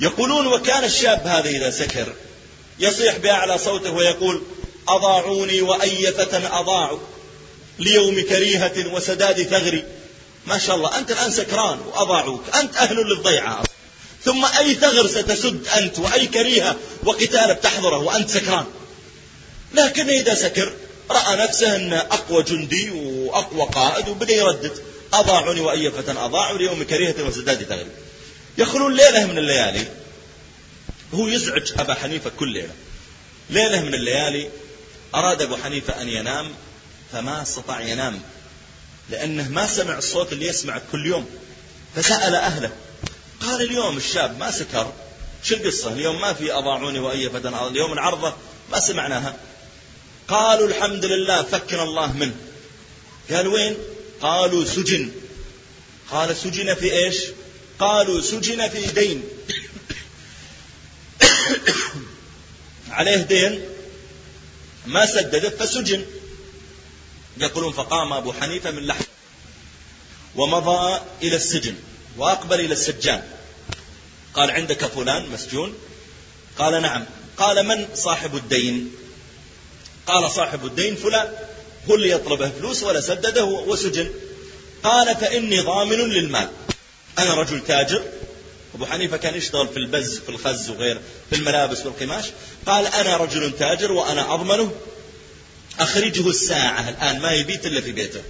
يقولون وكان الشاب هذا إذا سكر يصيح بأعلى صوته ويقول أضاعوني وأي فتى أضاعوا ليوم كريهة وسداد ثغري. ما شاء الله أنت الآن سكران وأضاعوك أنت أهل للضيعة. ثم أي ثغر ستسد أنت وأي كريهة وقتال بتحضره وأنت سكران. لكن إذا سكر رأى نفسه أنه أقوى جندي وأقوى قائد وبدأ يردد. أضاعوني وأي فتى أضاعوا ليوم كريهة وسداد ثغري. يخلون ليلة من الليالي. هو يزعج أبا حنيفة كل ليلة. ليلة من الليالي أراد أبو حنيفة أن ينام فما استطاع ينام لأنه ما سمع الصوت اللي يسمعه كل يوم فسأل أهله. قال اليوم الشاب ما سكر شو القصة؟ اليوم ما في أضاعوني وأي فتن اليوم العرضة ما سمعناها. قالوا الحمد لله فكنا الله منه. قال وين؟ قالوا سجن. قال سجن في إيش؟ قالوا سجن في دين. <coughs> عليه دين؟ ما سدده فسجن. يقولون فقام أبو حنيفة من لحظة ومضى إلى السجن وأقبل إلى السجان. قال عندك فلان مسجون؟ قال نعم. قال من صاحب الدين؟ قال صاحب الدين فلان. هو اللي يطلبه فلوس ولا سدده وسجن. قال فإني ضامن للمال. أنا رجل تاجر أبو حنيفة كان يشتغل في البز في الخز وغيره في الملابس والقماش. قال أنا رجل تاجر وأنا أضمنه. أخرجه الساعة الآن ما يبيت إلا في بيته.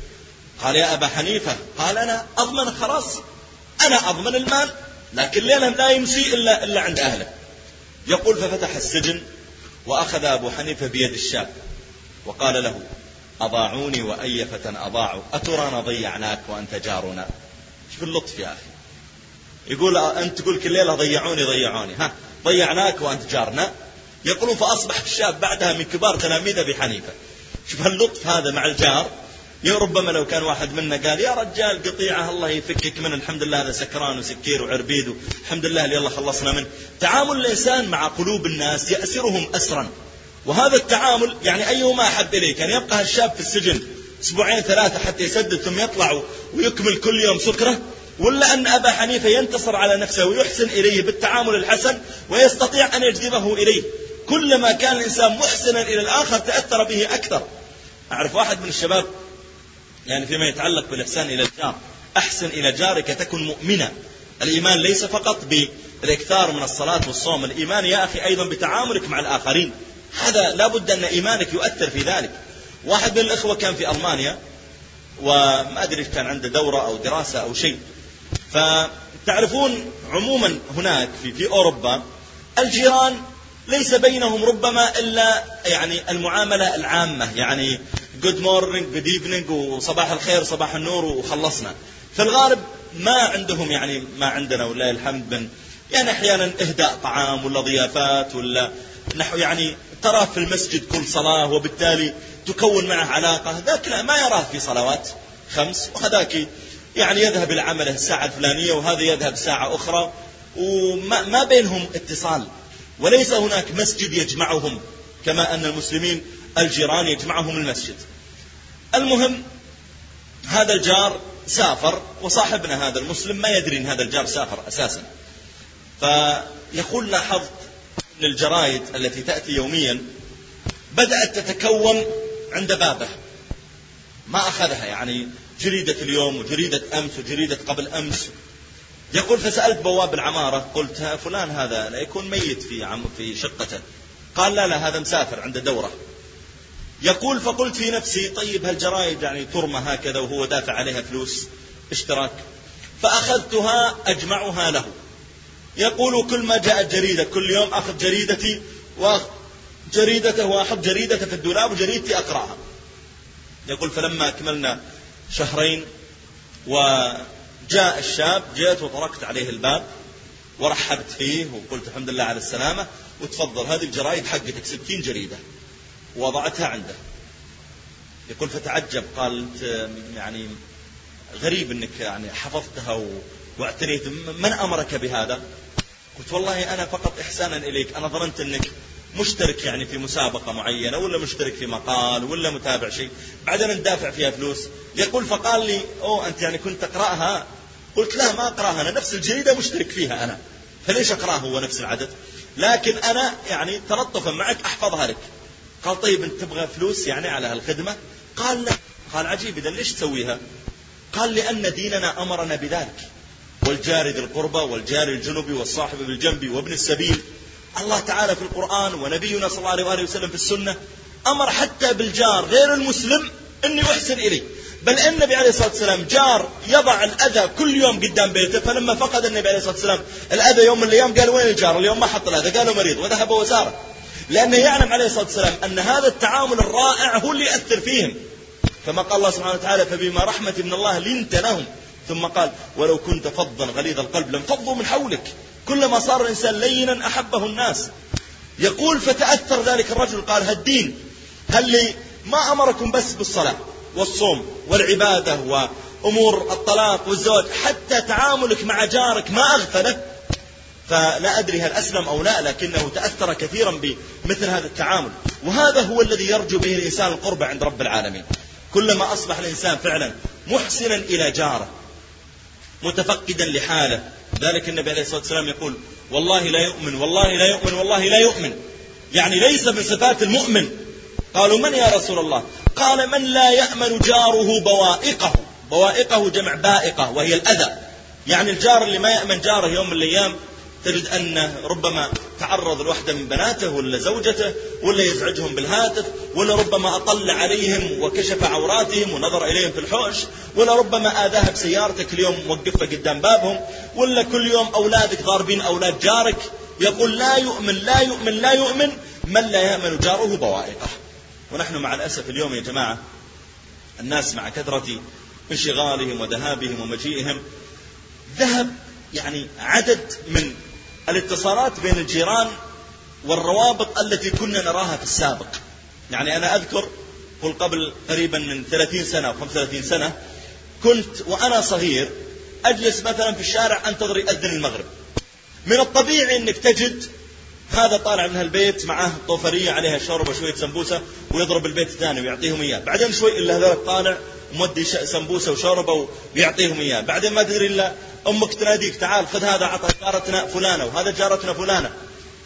قال يا أبا حنيفة قال أنا أضمن خلاص. أنا أضمن المال لكن ليلة لا يمسي إلا, إلا عند أهله. يقول ففتح السجن وأخذ أبو حنيفة بيد الشاب. وقال له أضاعوني وأي فتى أضاعوا أترانا ضيعناك وأنت جارنا؟ شوف اللطف يا أخي. يقول أنت تقول كل ليلة ضيعوني ضيعوني. ها ضيعناك وأنت جارنا. يقولون فأصبح الشاب بعدها من كبار تلاميذ أبي حنيفة شوف هاللطف هذا مع الجار. يا ربما لو كان واحد منا قال يا رجال قطيعة الله يفكك من الحمد لله هذا سكران وسكير وعربيد الحمد لله اللي الله خلصنا منه. تعامل الإنسان مع قلوب الناس يأسرهم أسرا. وهذا التعامل يعني أيهما أحب إليك؟ أن يعني يبقى الشاب في السجن أسبوعين ثلاثة حتى يسدد ثم يطلع ويكمل كل يوم سكرة؟ ولا أن أبا حنيفة ينتصر على نفسه ويحسن إليه بالتعامل الحسن ويستطيع أن يجذبه إليه. كلما كان الإنسان محسنا إلى الآخر تأثر به أكثر. أعرف واحد من الشباب يعني فيما يتعلق بالإحسان إلى الجار أحسن إلى جارك تكن مؤمنا. الإيمان ليس فقط بالإكثار من الصلاة والصوم الإيمان يا أخي أيضا بتعاملك مع الآخرين. هذا لابد أن إيمانك يؤثر في ذلك. واحد من الإخوة كان في ألمانيا وما أدري كان عنده دورة أو دراسة أو شيء. فتعرفون عموما هناك في, في أوروبا الجيران ليس بينهم ربما إلا يعني المعاملة العامة يعني good morning good evening وصباح الخير صباح النور وخلصنا. في الغالب ما عندهم يعني ما عندنا ولا الحمد من يعني أحيانا إهداء طعام ولا ضيافات ولا نحو يعني تراه في المسجد كل صلاة وبالتالي تكون معه علاقة. ذاك لا ما يراه في صلوات خمس وهذاك يعني يذهب إلى عمله الساعة الفلانيه وهذا يذهب ساعة أخرى وما ما بينهم اتصال. وليس هناك مسجد يجمعهم كما أن المسلمين الجيران يجمعهم المسجد. المهم هذا الجار سافر وصاحبنا هذا المسلم ما يدري إن هذا الجار سافر أساسا. فيقول لاحظت ان الجرائد التي تأتي يوميا بدأت تتكون عند بابه. ما أخذها يعني جريدة اليوم وجريدة أمس وجريدة قبل أمس. يقول فسألت بواب العمارة قلت فلان هذا لا يكون ميت في عم في شقته. قال لا لا هذا مسافر عنده دوره. يقول فقلت في نفسي طيب هالجرايد يعني ترمى هكذا وهو دافع عليها فلوس؟ اشتراك. فأخذتها أجمعها له. يقول كل ما جاءت جريدة كل يوم أخذ جريدتي وأخذ جريدته وأحط جريدته في الدولاب وجريدتي أقرأها. يقول فلما أكملنا شهرين وجاء الشاب جئت وطرقت عليه الباب ورحبت فيه وقلت الحمد لله على السلامة وتفضل هذه الجرايد حقتك ستين جريدة وضعتها عنده يقول فتعجب قال يعني غريب إنك يعني حفظتها واعتنيت من أمرك بهذا؟ قلت والله أنا فقط إحسانا إليك أنا ظننت إنك مشترك يعني في مسابقة معينة ولا مشترك في مقال ولا متابع شيء بعدين ندافع فيها فلوس. يقول فقال لي أوه أنت يعني كنت تقرأها؟ قلت لا ما أقرأها أنا نفس الجريدة مشترك فيها أنا. فليش أقرأها هو نفس العدد؟ لكن أنا يعني تلطفا معك أحفظها لك. قال طيب أنت تبغى فلوس يعني على هالخدمة؟ قال لا. قال عجيب إذا ليش تسويها؟ قال لأن ديننا أمرنا بذلك والجار ذي القربى والجار الجنب والصاحب بالجنب وابن السبيل. الله تعالى في القرآن ونبينا صلى الله عليه وسلم في السنة أمر حتى بالجار غير المسلم أن يحسن إليه. بل أن النبي عليه الصلاة والسلام جار يضع الأذى كل يوم قدام بيته فلما فقد النبي عليه الصلاة والسلام الأذى يوم من الأيام قال وين الجار؟ اليوم ما حط الأذى قالوا مريض وذهب وزاره. لأنه يعلم عليه الصلاة والسلام أن هذا التعامل الرائع هو اللي يأثر فيهم. كما قال الله سبحانه وتعالى فبما رحمة من الله لنت لهم. ثم قال ولو كنت فظا غليظ القلب لانفضوا من حولك. كلما صار الإنسان لينا أحبه الناس. يقول فتأثر ذلك الرجل قال هالدين هل لي ما أمركم بس بالصلاة والصوم والعبادة وأمور الطلاق والزواج حتى تعاملك مع جارك ما أغفله فلا أدري هل أسلم أو لا لكنه تأثر كثيرا بمثل هذا التعامل. وهذا هو الذي يرجو به الإنسان القرب عند رب العالمين. كلما أصبح الإنسان فعلا محسنا إلى جاره متفقدا لحاله. ذلك النبي عليه الصلاة والسلام يقول والله لا يؤمن والله لا يؤمن والله لا يؤمن. يعني ليس من صفات المؤمن. قالوا من يا رسول الله؟ قال من لا يأمن جاره بوائقه. بوائقه جمع بائقة وهي الأذى. يعني الجار اللي ما يأمن جاره يوم من الأيام تجد أنه ربما تعرض لوحدة من بناته ولا زوجته ولا يزعجهم بالهاتف ولا ربما أطل عليهم وكشف عوراتهم ونظر إليهم في الحوش ولا ربما آذاها بسيارتك اليوم موقفها قدام بابهم ولا كل يوم أولادك ضاربين أولاد جارك يقول لا يؤمن لا يؤمن لا يؤمن من لا يأمن جاره بوائقه. ونحن مع الأسف اليوم يا جماعة الناس مع كثرة انشغالهم وذهابهم ومجيئهم. ذهب يعني عدد من الاتصالات بين الجيران والروابط التي كنا نراها في السابق. يعني أنا أذكر قل قبل قريبا من 30 سنة أو 35 سنة كنت وأنا صغير أجلس مثلا في الشارع أنتظر يأذن المغرب. من الطبيعي أنك تجد هذا طالع من هالبيت معاه طوفرية عليها شوربة وشوية سمبوسة ويضرب البيت الثاني ويعطيهم إياه. بعدين شوي إلا هذا طالع مودي سمبوسة وشوربة ويعطيهم إياه. بعدين ما تدري إلا أمك تناديك تعال خذ هذا عطى جارتنا فلانة وهذا جارتنا فلانة.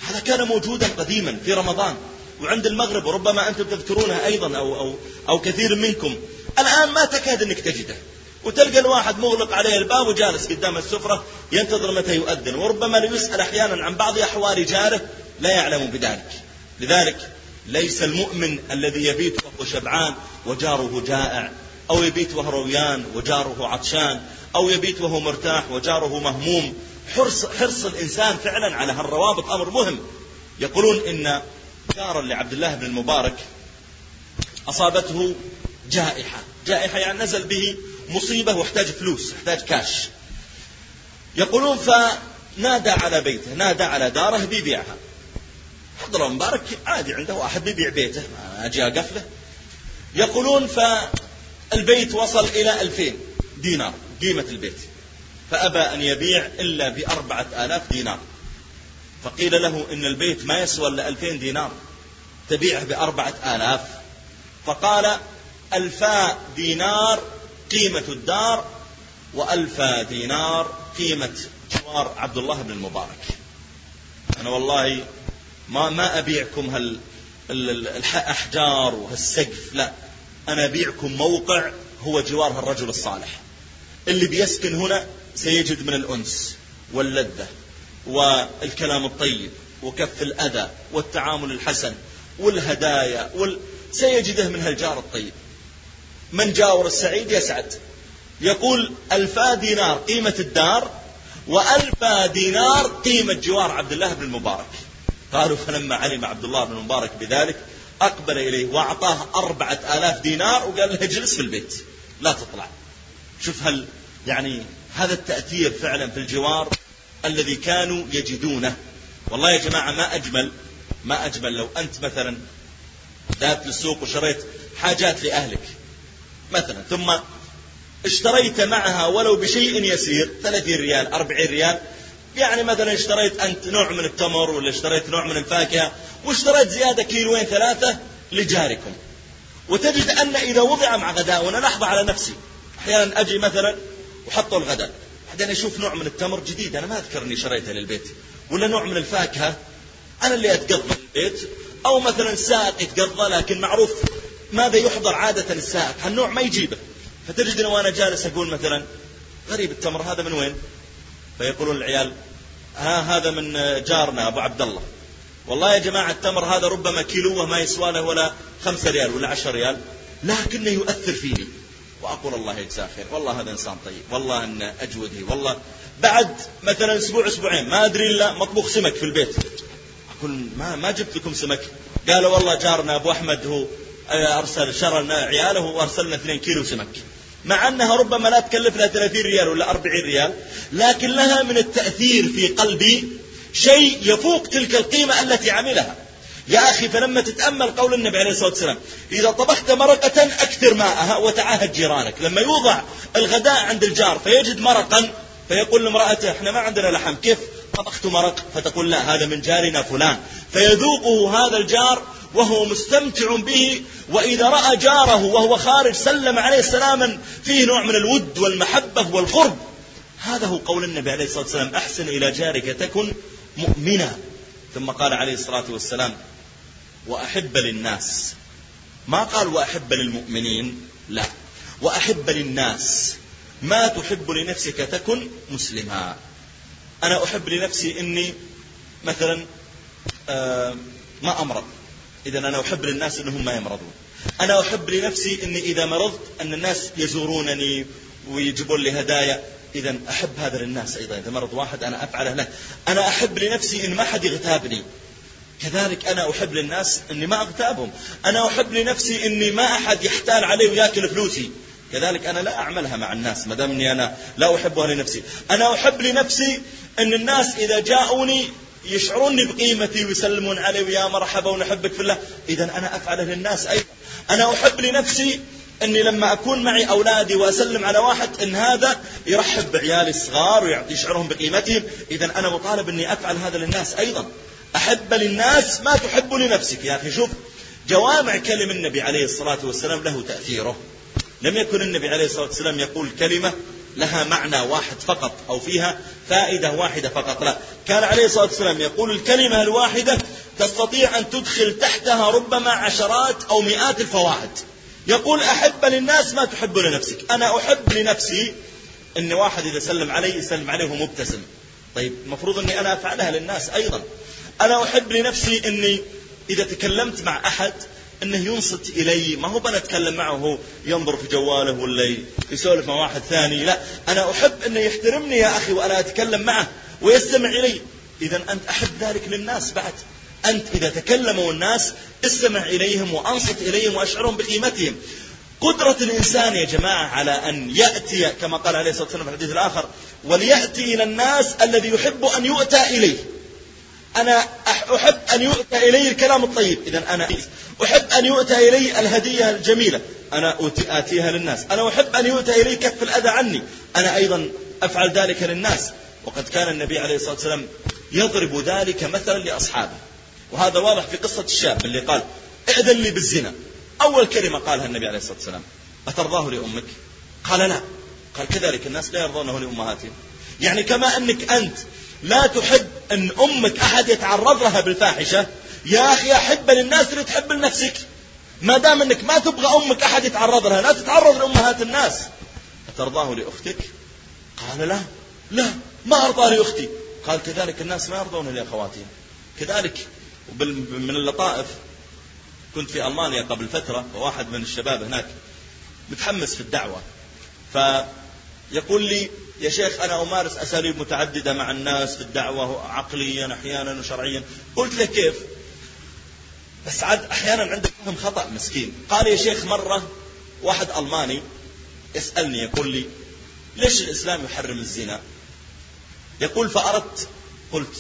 هذا كان موجودا قديما في رمضان وعند المغرب وربما أنتم تذكرونها أيضا أو, أو, أو كثير منكم. الآن ما تكاد أنك تجده. وتلقى الواحد مغلق عليه الباب وجالس قدام السفرة ينتظر متى يؤذن. وربما يسأل أحيانا عن بعض أحوال جاره لا يعلم بذلك. لذلك ليس المؤمن الذي يبيت وهو شبعان وجاره جائع. أو يبيت وهو رويان وجاره عطشان أو يبيت وهو مرتاح وجاره مهموم. حرص, حرص الإنسان فعلا على هالروابط أمر مهم. يقولون إن جارا لعبد الله بن المبارك أصابته جائحة. جائحة يعني نزل به مصيبة واحتاج فلوس احتاج كاش يقولون فنادى على بيته نادى على داره بيبيعها. حضر مبارك عادي عنده واحد بيبيع بيته ما أجي أقفله. يقولون فالبيت وصل إلى ألفين دينار قيمة البيت. فأبى أن يبيع إلا بأربعة آلاف دينار. فقيل له إن البيت ما يسوى إلا ألفين دينار تبيعه بأربعة آلاف. فقال ألفا دينار قيمة الدار وألفا دينار قيمة جوار عبد الله بن المبارك. أنا والله ما ما أبيعكم هال الأحجار وهالسقف لا. أنا أبيعكم موقع هو جوار هالرجل الصالح. اللي بيسكن هنا سيجد من الأنس واللذة والكلام الطيب وكف الأذى والتعامل الحسن والهدايا وال... سيجده من هالجار الطيب. من جاور السعيد يسعد. يقول ألفا دينار قيمة الدار وألفا دينار قيمة جوار عبد الله بن المبارك. قالوا فلما علم عبد الله بن المبارك بذلك أقبل إليه وأعطاه أربعة آلاف دينار وقال له اجلس في البيت لا تطلع. شوف هل يعني هذا التأثير فعلا في الجوار الذي كانوا يجدونه. والله يا جماعة ما أجمل ما أجمل لو أنت مثلا ذهبت للسوق وشريت حاجات لأهلك. مثلا ثم اشتريت معها ولو بشيء يسير 30 ريال 40 ريال يعني مثلا اشتريت أنت نوع من التمر ولا اشتريت نوع من الفاكهة واشتريت زيادة كيلوين ثلاثة لجاركم. وتجد أن إذا وضع مع غداء وأنا لحظة على نفسي أحيانا أجي مثلا وحطوا الغداء بعدين أشوف نوع من التمر جديد أنا ما أذكر أني شريته للبيت ولا نوع من الفاكهة أنا اللي أتقضى البيت أو مثلا سائق يتقضى لكن معروف ماذا يحضر عادة السائق هالنوع ما يجيبه. فتجدني وأنا جالس أقول مثلا غريب التمر هذا من وين؟ فيقولون العيال ها هذا من جارنا أبو عبد الله والله يا جماعة التمر هذا ربما كيلوه ما يسوى له ولا خمسة ريال ولا عشر ريال لكنه يؤثر فيني. وأقول الله يجزاه خير. والله هذا إنسان طيب. والله أن أجوده. والله بعد مثلا أسبوع أسبوعين ما أدري إلا مطبوخ سمك في البيت. أقول ما ما جبت لكم سمك؟ قالوا والله جارنا أبو أحمد هو أرسل شرى لنا عياله وأرسلنا 2 كيلو سمك. مع أنها ربما لا تكلف لها 30 ريال ولا 40 ريال لكن لها من التأثير في قلبي شيء يفوق تلك القيمة التي عملها. يا أخي فلما تتأمل قول النبي عليه الصلاة والسلام إذا طبخت مرقة أكثر ماءها وتعاهد جيرانك. لما يوضع الغداء عند الجار فيجد مرقا فيقول لامرأته إحنا ما عندنا لحم كيف؟ طبخت مرق فتقول لا هذا من جارنا فلان. فيذوقه هذا الجار وهو مستمتع به وإذا رأى جاره وهو خارج سلم عليه سلاما فيه نوع من الود والمحبة والقرب. هذا هو قول النبي عليه الصلاة والسلام أحسن إلى جارك تكن مؤمنا. ثم قال عليه الصلاة والسلام وأحب للناس. ما قال وأحب للمؤمنين؟ لا. وأحب للناس. ما تحب لنفسك تكن مسلما. أنا أحب لنفسي إني مثلا آه، ما أمرض. إذا أنا أحب للناس أنهم ما يمرضون. أنا أحب لنفسي أني إذا مرضت أن الناس يزورونني ويجيبون لي هدايا. إذا أحب هذا للناس أيضا. إذا مرض واحد أنا أفعله له. أنا أحب لنفسي إن ما حد يغتابني. كذلك أنا أحب للناس أني ما أغتابهم. أنا أحب لنفسي أني ما أحد يحتال علي ويأكل فلوسي. كذلك أنا لا أعملها مع الناس ما دام أني أنا لا أحبها لنفسي. أنا أحب لنفسي أن الناس إذا جاءوني يشعروني بقيمتي ويسلمون علي ويا مرحبا ونحبك في الله. إذا أنا أفعله للناس أيضا. أنا أحب لنفسي أني لما أكون معي أولادي وأسلم على واحد أن هذا يرحب بعيالي الصغار ويعطي يشعرهم بقيمتهم. إذا أنا مطالب أني أفعل هذا للناس أيضا. أحب للناس ما تحب لنفسك يا أخي. شوف جوامع كلم النبي عليه الصلاة والسلام له تأثيره. لم يكن النبي عليه الصلاة والسلام يقول كلمة لها معنى واحد فقط أو فيها فائدة واحدة فقط. لا. كان عليه الصلاة والسلام يقول الكلمة الواحدة تستطيع أن تدخل تحتها ربما عشرات أو مئات الفوائد. يقول أحب للناس ما تحب لنفسك. أنا أحب لنفسي أن واحد إذا سلم علي يسلم عليه مبتسم. طيب المفروض أني أنا أفعلها للناس أيضا. أنا أحب لنفسي أني إذا تكلمت مع أحد أنه ينصت إلي. ما هو بنتكلم معه ينظر في جواله ولا يسولف مع واحد ثاني. لا أنا أحب أنه يحترمني يا أخي وأنا أتكلم معه ويستمع إلي. اذا أنت أحب ذلك للناس بعد. أنت إذا تكلموا الناس استمع إليهم وأنصت إليهم وأشعرهم بقيمتهم. قدرة الإنسان يا جماعة على أن يأتي كما قال عليه الصلاة والسلام في الحديث الآخر وليأتي إلى الناس الذي يحب أن يؤتى إليه. أنا أحب أن يؤتى إلي الكلام الطيب. إذا أنا أحب أن يؤتى إلي الهدية الجميلة. أنا آتيها للناس. أنا أحب أن يؤتى إلي كف الأذى عني. أنا أيضا أفعل ذلك للناس. وقد كان النبي عليه الصلاة والسلام يضرب ذلك مثلا لأصحابه. وهذا واضح في قصة الشاب اللي قال ائذن لي بالزنا. أول كلمة قالها النبي عليه الصلاة والسلام. أترضاه لأمك؟ قال لا. قال كذلك الناس لا يرضونه لأمهاتهم. يعني كما أنك أنت لا تحب أن أمك أحد يتعرض لها بالفاحشة؟ يا أخي أحب للناس اللي تحب لنفسك. ما دام أنك ما تبغى أمك أحد يتعرض لها لا تتعرض لأمهات الناس. أترضاه لأختك؟ قال لا لا ما أرضى لأختي. قال كذلك الناس ما يرضون لأخواتهم كذلك من اللطائف. كنت في ألمانيا قبل فترة وواحد من الشباب هناك متحمس في الدعوة. فيقول لي يا شيخ أنا أمارس أساليب متعددة مع الناس في الدعوة عقليا أحيانا وشرعيا. قلت له كيف؟ بس عاد أحيانا عندك فهم خطأ مسكين. قال يا شيخ مرة واحد ألماني يسألني يقول لي ليش الإسلام يحرم الزنا؟ يقول فأردت. قلت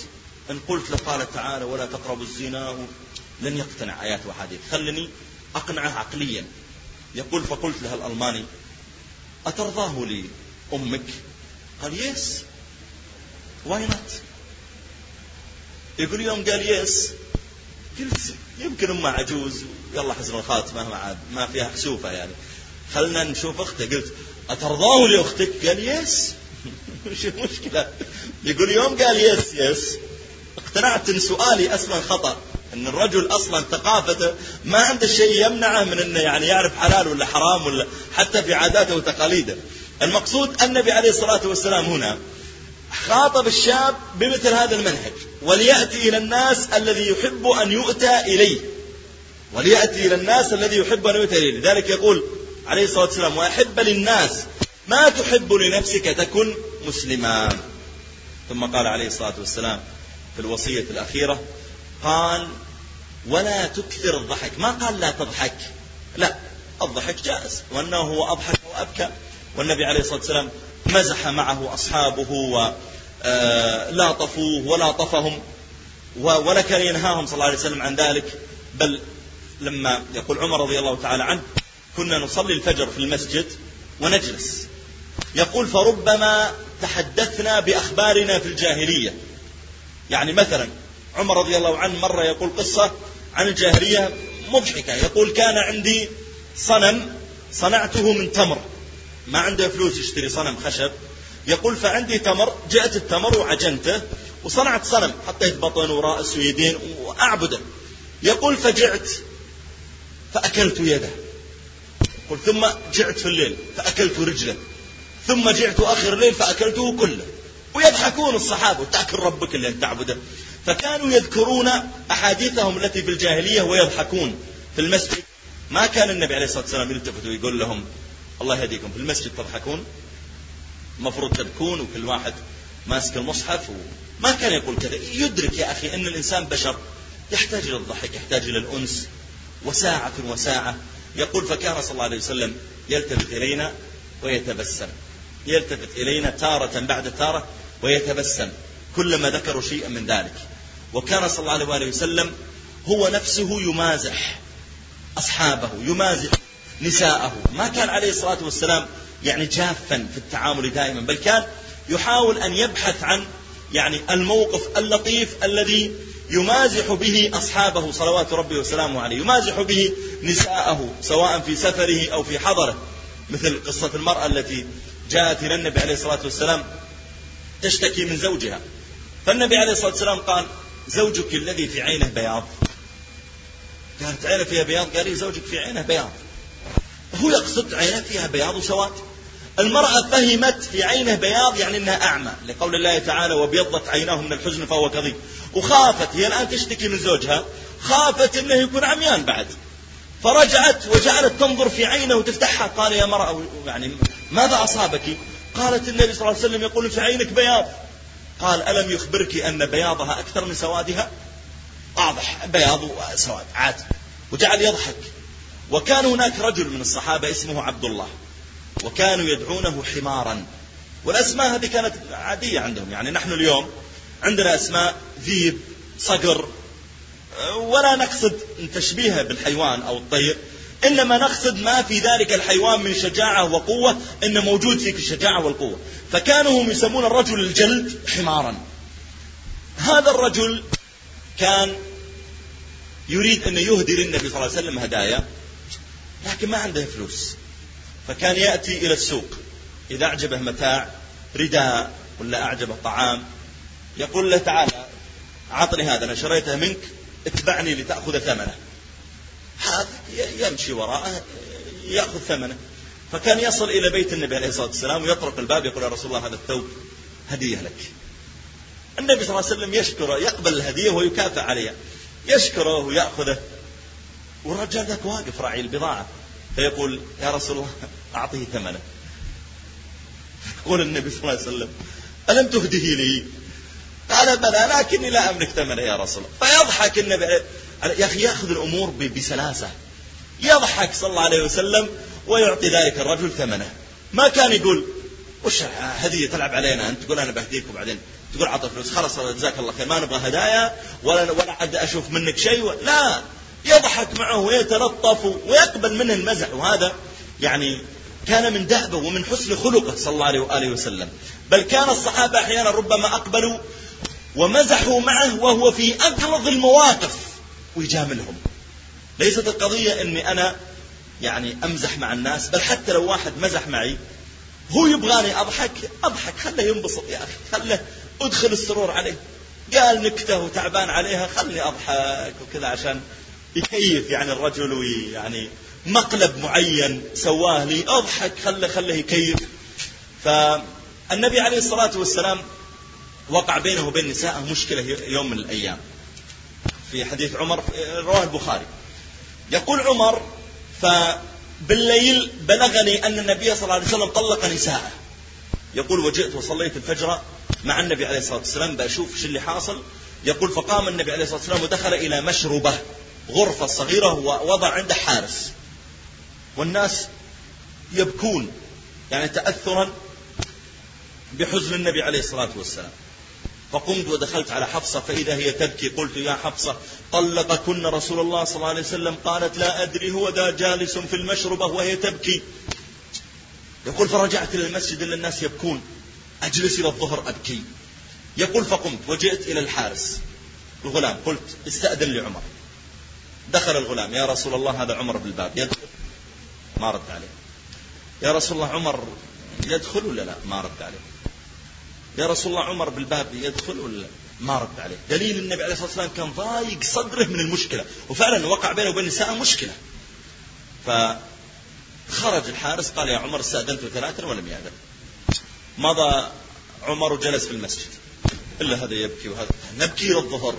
إن قلت له قال تعالى ولا تقربوا الزنا لن يقتنع. آيات وحديث خلني أقنعه عقليا. يقول فقلت له الألماني أترضاه لأمك قال yes why not يقول يوم قال yes قلت يمكن امه عجوز. يلا حسن الخاتمة ما عاد ما فيها حسوفه يعني. خلنا نشوف اخته قلت أترضاه لاختك قال yes <laughs> وش المشكلة؟ يقول يوم قال yes yes اقتنعت إن سؤالي أصلا خطأ إن الرجل أصلا ثقافته ما عنده شيء يمنعه من إنه يعني يعرف حلال ولا حرام ولا حتى في عاداته وتقاليده. المقصود النبي عليه الصلاة والسلام هنا خاطب الشاب بمثل هذا المنهج وليأتي إلى الناس الذي يحب أن يؤتى إليه. وليأتي إلى الناس الذي يحب أن يؤتى إليه. لذلك يقول عليه الصلاة والسلام وأحب للناس ما تحب لنفسك تكن مسلما. ثم قال عليه الصلاة والسلام في الوصية الأخيرة قال ولا تكثر الضحك. ما قال لا تضحك. لا الضحك جائز وأنه هو أضحك وأبكى. والنبي عليه الصلاة والسلام مزح معه أصحابه ولاطفوه آه، ولاطفهم ولا كان ينهاهم صلى الله عليه وسلم عن ذلك. بل لما يقول عمر رضي الله تعالى عنه كنا نصلي الفجر في المسجد ونجلس. يقول فربما تحدثنا بأخبارنا في الجاهلية. يعني مثلا عمر رضي الله عنه مرة يقول قصة عن الجاهلية مضحكة. يقول كان عندي صنم صنعته من تمر. ما عنده فلوس يشتري صنم خشب يقول فعندي تمر جاءت التمر وعجنته وصنعت صنم حطيت بطن ورأس ويدين وأعبده. يقول فجعت فأكلت يده. يقول ثم جعت في الليل فأكلت رجله. ثم جعت آخر الليل فأكلته كله. ويضحكون الصحابة تأكل ربك اللي تعبده. فكانوا يذكرون أحاديثهم التي في الجاهلية ويضحكون في المسجد. ما كان النبي عليه الصلاة والسلام يلتفت ويقول لهم الله يهديكم. في المسجد تضحكون المفروض تبكون وكل واحد ماسك المصحف وما كان يقول كذا. يدرك يا أخي أن الإنسان بشر يحتاج إلى الضحك يحتاج إلى الأنس. وساعة وساعة. يقول فكان صلى الله عليه وسلم يلتفت إلينا ويتبسم. يلتفت إلينا تارة بعد تارة ويتبسم. كلما ذكروا شيئا من ذلك. وكان صلى الله عليه وسلم هو نفسه يمازح أصحابه يمازح نساءه. ما كان عليه الصلاة والسلام يعني جافا في التعامل دائما بل كان يحاول أن يبحث عن يعني الموقف اللطيف الذي يمازح به أصحابه صلوات ربي وسلامه عليه. يمازح به نساءه سواء في سفره أو في حضره. مثل قصة المرأة التي جاءت إلى النبي عليه الصلاة والسلام تشتكي من زوجها. فالنبي عليه الصلاة والسلام قال زوجك الذي في عينه بياض. قالت عينه فيها بياض؟ قال لي زوجك في عينه بياض. هو يقصد عينه فيها بياض وسواد. المرأة فهمت في عينه بياض يعني إنها أعمى. لقول الله تعالى وابيضت عيناه من الحزن فهو كظيم. وخافت هي الآن تشتكي من زوجها خافت إنه يكون عميان بعد. فرجعت وجعلت تنظر في عينه وتفتحها. قال يا مرأة يعني ماذا أصابك؟ قالت النبي صلى الله عليه وسلم يقول في عينك بياض. قال ألم يخبرك أن بياضها أكثر من سوادها؟ واضح بياض وسواد عادي وجعل يضحك. وكان هناك رجل من الصحابة اسمه عبد الله وكانوا يدعونه حمارا. والأسماء هذه كانت عادية عندهم يعني نحن اليوم عندنا أسماء ذيب صقر ولا نقصد تشبيهه بالحيوان أو الطير إنما نقصد ما في ذلك الحيوان من شجاعة وقوة إن موجود فيك الشجاعة والقوة. فكانوا هم يسمون الرجل الجلد حمارا. هذا الرجل كان يريد أن يهدي للنبي صلى الله عليه وسلم هدايا لكن ما عنده فلوس. فكان يأتي إلى السوق. إذا أعجبه متاع رداء ولا أعجبه طعام يقول له تعالى أعطني هذا أنا شريته منك اتبعني لتأخذ ثمنه. هذا يمشي وراءه يأخذ ثمنه. فكان يصل إلى بيت النبي عليه الصلاة والسلام ويطرق الباب يقول يا رسول الله هذا الثوب هدية لك. النبي صلى الله عليه وسلم يشكره يقبل الهدية ويكافئ عليها. يشكره ويأخذه. والرجال ذاك واقف راعي البضاعة. فيقول يا رسول الله أعطيه ثمنه. يقول النبي صلى الله عليه وسلم ألم تهديه لي؟ قال بلى لكني لا أملك ثمنه يا رسول الله. فيضحك النبي يا أخي يأخذ الأمور بسلاسة. يضحك صلى الله عليه وسلم ويعطي ذلك الرجل ثمنه. ما كان يقول وش هدية تلعب علينا أنت؟ تقول أنا بهديك وبعدين تقول عطى فلوس. خلاص جزاك الله خير ما نبغى هدايا ولا ولا عاد أشوف منك شيء لا. يضحك معه ويتلطف ويقبل منه المزح. وهذا يعني كان من دأبه ومن حسن خلقه صلى الله عليه وآله وسلم. بل كان الصحابة أحيانا ربما أقبلوا ومزحوا معه وهو في أغلظ المواقف ويجاملهم. ليست القضية أني أنا يعني أمزح مع الناس بل حتى لو واحد مزح معي هو يبغاني أضحك أضحك خله ينبسط يا أخي خله أدخل السرور عليه. قال نكتة وتعبان عليها خلني أضحك وكذا عشان يكيف يعني الرجل ويعني مقلب معين سواه لي؟ أضحك خله خله يكيف. فالنبي عليه الصلاة والسلام وقع بينه وبين نسائه مشكلة يوم من الأيام. في حديث عمر رواه البخاري. يقول عمر فبالليل بلغني أن النبي صلى الله عليه وسلم طلق نساءه. يقول وجئت وصليت الفجر مع النبي عليه الصلاة والسلام بشوف شو اللي حاصل. يقول فقام النبي عليه الصلاة والسلام ودخل إلى مشربة. غرفة صغيرة ووضع عنده حارس. والناس يبكون يعني تأثرا بحزن النبي عليه الصلاة والسلام. فقمت ودخلت على حفصة فإذا هي تبكي قلت يا حفصة طلقكن رسول الله صلى الله عليه وسلم قالت لا أدري هو ذا جالس في المشربة وهي تبكي. يقول فرجعت إلى المسجد إلا الناس يبكون أجلس إلى الظهر أبكي. يقول فقمت وجئت إلى الحارس. الغلام قلت استأذن لعمر. دخل الغلام. يا رسول الله هذا عمر بالباب يدخل؟ ما رد عليه. يا رسول الله عمر يدخل ولا لا؟ ما رد عليه. يا رسول الله عمر بالباب يدخل ولا ما رد عليه. دليل النبي عليه الصلاة والسلام كان ضايق صدره من المشكلة وفعلا وقع بينه وبين النساء مشكلة. فخرج الحارس قال يا عمر استأذنت ثلاثا ولم يأذن. مضى عمر وجلس في المسجد. إلا هذا يبكي وهذا. نبكي للظهر.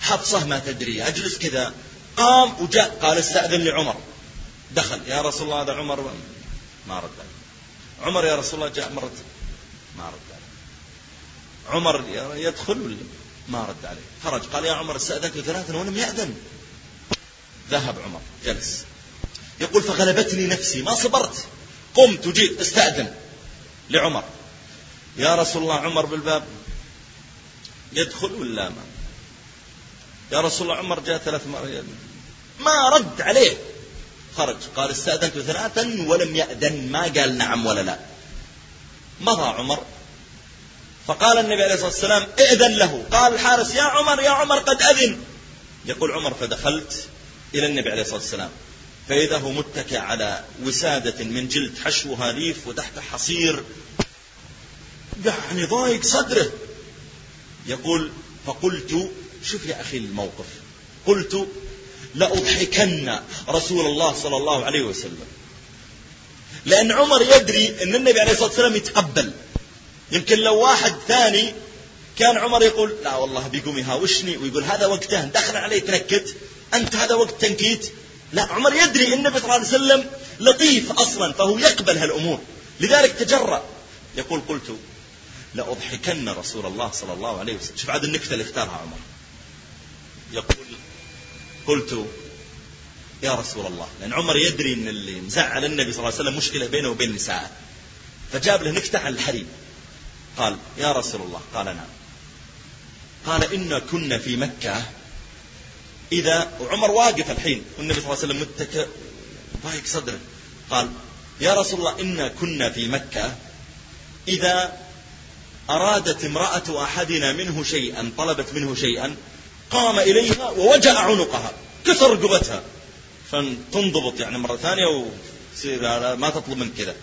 حفصة ما تدري أجلس كذا. قام وجاء قال استأذن لعمر. دخل. يا رسول الله هذا عمر ما رد عمر يا رسول الله جاء مرة ما رد عليه. عمر يدخل ولا ما رد عليه؟ خرج. قال يا عمر استأذنت ثلاثا ولم يأذن. ذهب عمر جلس. يقول فغلبتني نفسي. ما صبرت. قمت وجيت استأذن لعمر. يا رسول الله عمر بالباب. يدخل ولا ما؟ يا رسول الله عمر جاء ثلاث مرات. ما رد عليه. خرج. قال استأذنت ثلاثا ولم يأذن. ما قال نعم ولا لا. مضى عمر. فقال النبي عليه الصلاة والسلام ائذن له. قال الحارس يا عمر يا عمر قد أذن. يقول عمر فدخلت إلى النبي عليه الصلاة والسلام. فإذا هو متكئ على وسادة من جلد حشوها ليف وتحت حصير يعني ضايق صدره. يقول فقلت شوف يا أخي الموقف. قلت لأضحكن رسول الله صلى الله عليه وسلم. لأن عمر يدري أن النبي عليه الصلاة والسلام يتقبل. يمكن لو واحد ثاني كان عمر يقول لا والله بيقوم يهاوشني ويقول هذا وقته دخل عليه تنكت أنت هذا وقت تنكيت. لا عمر يدري أن النبي صلى الله عليه وسلم لطيف أصلا فهو يقبل هالأمور. لذلك تجرأ. يقول قلت لأضحكن رسول الله صلى الله عليه وسلم. شوف عاد النكتة اللي اختارها عمر. يقول قلت يا رسول الله لأن عمر يدري أن اللي مزعل النبي صلى الله عليه وسلم مشكلة بينه وبين نسائه. فجاب له نكتة عن الحريم. قال يا رسول الله قال نعم. قال إن كنا في مكة إذا وعمر واقف الحين والنبي صلى الله عليه وسلم متكئ ضايق صدره. قال يا رسول الله إنا كنا في مكة إذا أرادت امرأة أحدنا منه شيئا طلبت منه شيئا قام إليها ووجع عنقها كسر رقبتها عشان تنضبط يعني مرة ثانية وتصير ما تطلب من كذا.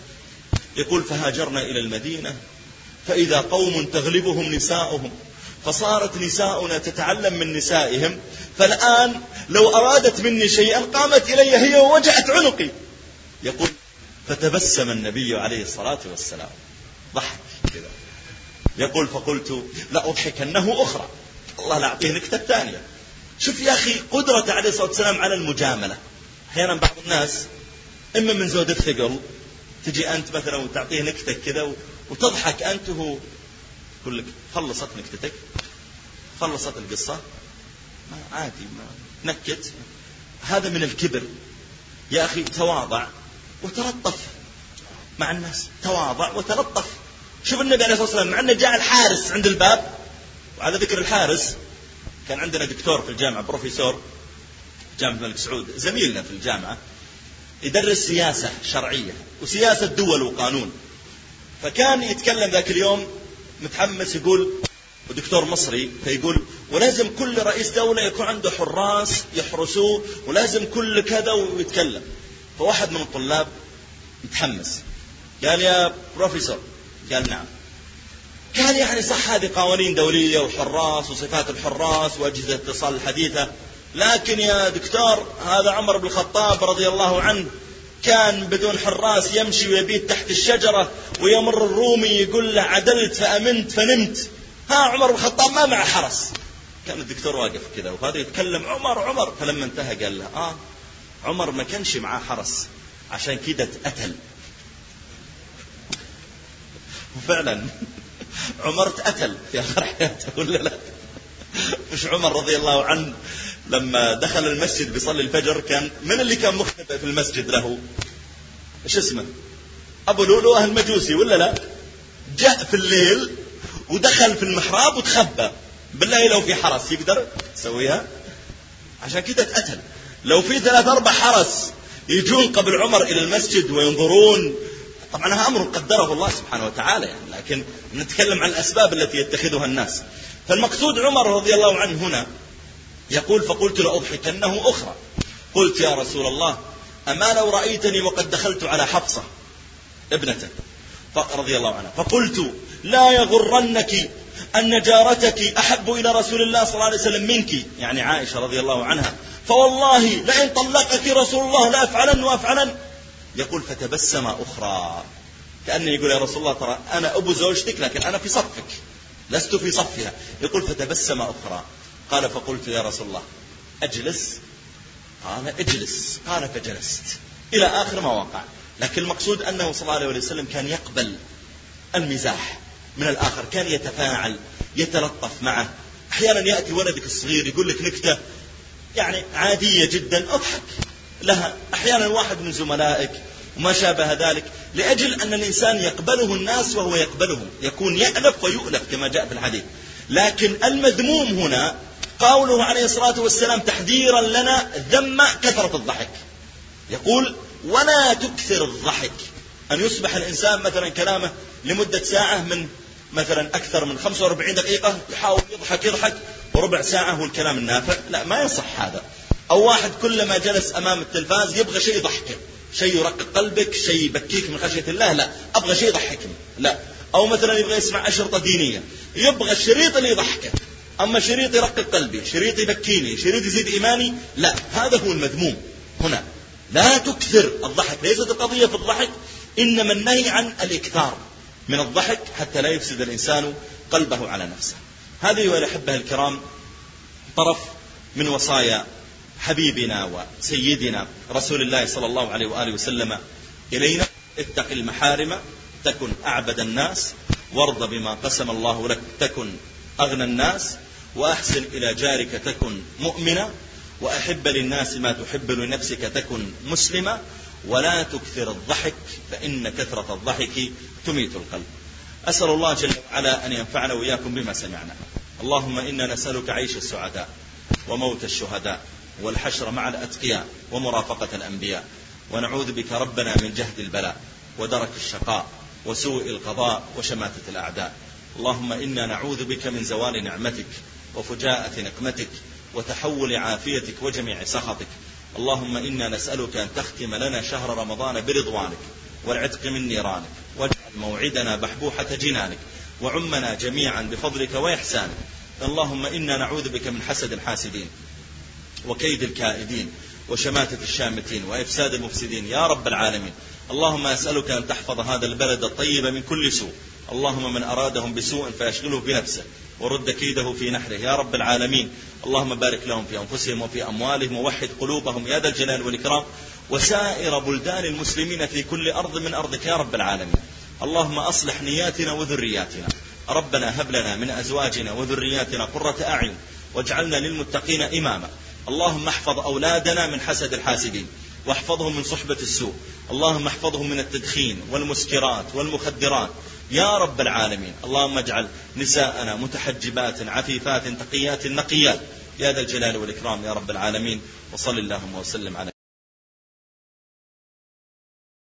يقول فهاجرنا إلى المدينة فإذا قوم تغلبهم نساؤهم. فصارت نساؤنا تتعلم من نسائهم فالآن لو أرادت مني شيئا قامت إلي هي ووجعت عنقي. يقول فتبسم النبي عليه الصلاة والسلام. ضحك كذا. يقول فقلت لأضحكنه أخرى. الله لا أعطيه نكتة ثانية. شوف يا أخي قدرة عليه الصلاة والسلام على المجاملة. أحيانا بعض الناس إما من زود الثقل تجي أنت مثلا وتعطيه نكتة كذا وتضحك أنت وهو يقول لك خلصت نكتتك خلصت القصة. ما عادي ما نكت. هذا من الكبر. يا أخي تواضع وتلطف مع الناس. تواضع وتلطف. شوف النبي عليه الصلاة والسلام مع أنه جاء الحارس عند الباب. وعلى ذكر الحارس. كان عندنا دكتور في الجامعة بروفيسور جامعة الملك سعود زميلنا في الجامعة يدرس سياسة شرعية وسياسة دول وقانون. فكان يتكلم ذاك اليوم متحمس يقول ودكتور مصري فيقول ولازم كل رئيس دولة يكون عنده حراس يحرسوه ولازم كل كذا ويتكلم. فواحد من الطلاب متحمس قال يا بروفيسور قال نعم قال يعني صح هذه قوانين دولية وحراس وصفات الحراس وأجهزة الاتصال الحديثة. لكن يا دكتور هذا عمر بن الخطاب رضي الله عنه كان بدون حراس يمشي ويبيت تحت الشجرة ويمر الرومي يقول له عدلت فأمنت فنمت. ها عمر بن الخطاب ما معه حرس. كان الدكتور واقف كذا وهذا يتكلم عمر عمر. فلما انتهى قال له آه عمر ما كانش معاه حرس. عشان كذا اتقتل. وفعلا عمر اتقتل في آخر حياته ولا لا. مش عمر رضي الله عنه لما دخل المسجد بيصلي الفجر كان من اللي كان مختبئ في المسجد له؟ إيش اسمه؟ أبو لؤلؤه المجوسي ولا لا؟ جاء في الليل ودخل في المحراب وتخبى بالله لو في حرس يقدر يسويها؟ عشان كذا اتقتل لو في ثلاث أربع حرس يجون قبل عمر إلى المسجد وينظرون طبعا هذا أمر قدره الله سبحانه وتعالى يعني لكن نتكلم عن الأسباب التي يتخذها الناس. فالمقصود عمر رضي الله عنه هنا يقول فقلت لأضحكنه أخرى. قلت يا رسول الله أما لو رأيتني وقد دخلت على حفصة ابنته رضي الله عنها. فقلت لا يغرنك أن جارتك أحب إلى رسول الله صلى الله عليه وسلم منك يعني عائشة رضي الله عنها. فوالله لئن طلقك رسول الله لأفعلن وأفعلن. يقول فتبسم أخرى. كأنه يقول يا رسول الله ترى أنا أبو زوجتك لكن أنا في صفك. لست في صفها. يقول فتبسم أخرى. قال فقلت يا رسول الله أجلس. قال اجلس. قال فجلست. إلى آخر ما وقع. لكن المقصود أنه صلى الله عليه وسلم كان يقبل المزاح من الآخر. كان يتفاعل يتلطف معه. أحيانا يأتي ولدك الصغير يقول لك نكتة يعني عادية جدا أضحك. لها أحيانا واحد من زملائك وما شابه ذلك لأجل أن الإنسان يقبله الناس وهو يقبلهم يكون يألف ويؤلف كما جاء في الحديث. لكن المذموم هنا قوله عليه الصلاة والسلام تحذيرا لنا ذم كثرة الضحك. يقول ولا تكثر الضحك. أن يصبح الإنسان مثلا كلامه لمدة ساعة من مثلا أكثر من 45 دقيقة يحاول يضحك يضحك وربع ساعة هو الكلام النافع. لا ما يصح هذا. أو واحد كلما جلس أمام التلفاز يبغى شيء يضحكه. شيء يرقق قلبك شيء يبكيك من خشية الله. لا أبغى شيء يضحكني. لا. أو مثلا يبغى يسمع أشرطة دينية. يبغى الشريط اللي يضحكه. أما شريط يرقق قلبي شريط يبكيني شريط يزيد إيماني لا. هذا هو المذموم هنا. لا تكثر الضحك. ليست القضية في الضحك إنما النهي عن الإكثار من الضحك حتى لا يفسد الإنسان قلبه على نفسه. هذه الأحبة الكرام طرف من وصايا حبيبنا وسيدنا رسول الله صلى الله عليه وآله وسلم إلينا. اتق المحارم تكن أعبد الناس وارض بما قسم الله لك تكن أغنى الناس وأحسن إلى جارك تكن مؤمنا. وأحب للناس ما تحب لنفسك تكن مسلما. ولا تكثر الضحك فإن كثرة الضحك تميت القلب. أسأل الله جل وعلا أن ينفعنا وإياكم بما سمعنا. اللهم إنا نسألك عيش السعداء وموت الشهداء. والحشر مع الأتقياء ومرافقة الأنبياء. ونعوذ بك ربنا من جهد البلاء ودرك الشقاء وسوء القضاء وشماتة الأعداء. اللهم إنا نعوذ بك من زوال نعمتك وفجاءة نقمتك وتحول عافيتك وجميع سخطك. اللهم إنا نسألك أن تختم لنا شهر رمضان برضوانك والعتق من نيرانك واجعل موعدنا بحبوحة جنانك وعمنا جميعا بفضلك وإحسانك. اللهم إنا نعوذ بك من حسد الحاسدين وكيد الكائدين وشماتة الشامتين وإفساد المفسدين. يا رب العالمين اللهم أسألك أن تحفظ هذا البلد الطيب من كل سوء. اللهم من أرادهم بسوء فيشغله بنفسه ورد كيده في نحره. يا رب العالمين اللهم بارك لهم في أنفسهم وفي أموالهم ووحد قلوبهم. يا ذا الجلال والإكرام وسائر بلدان المسلمين في كل أرض من أرضك. يا رب العالمين اللهم أصلح نياتنا وذرياتنا. ربنا هب لنا من أزواجنا وذرياتنا قرة أعين واجعلنا للمتقين إماما. اللهم احفظ أولادنا من حسد الحاسدين واحفظهم من صحبة السوء اللهم احفظهم من التدخين والمسكرات والمخدرات. يا رب العالمين اللهم اجعل نساءنا متحجبات عفيفات تقيات نقيات. يا ذا الجلال والإكرام يا رب العالمين. وصل اللهم وسلم على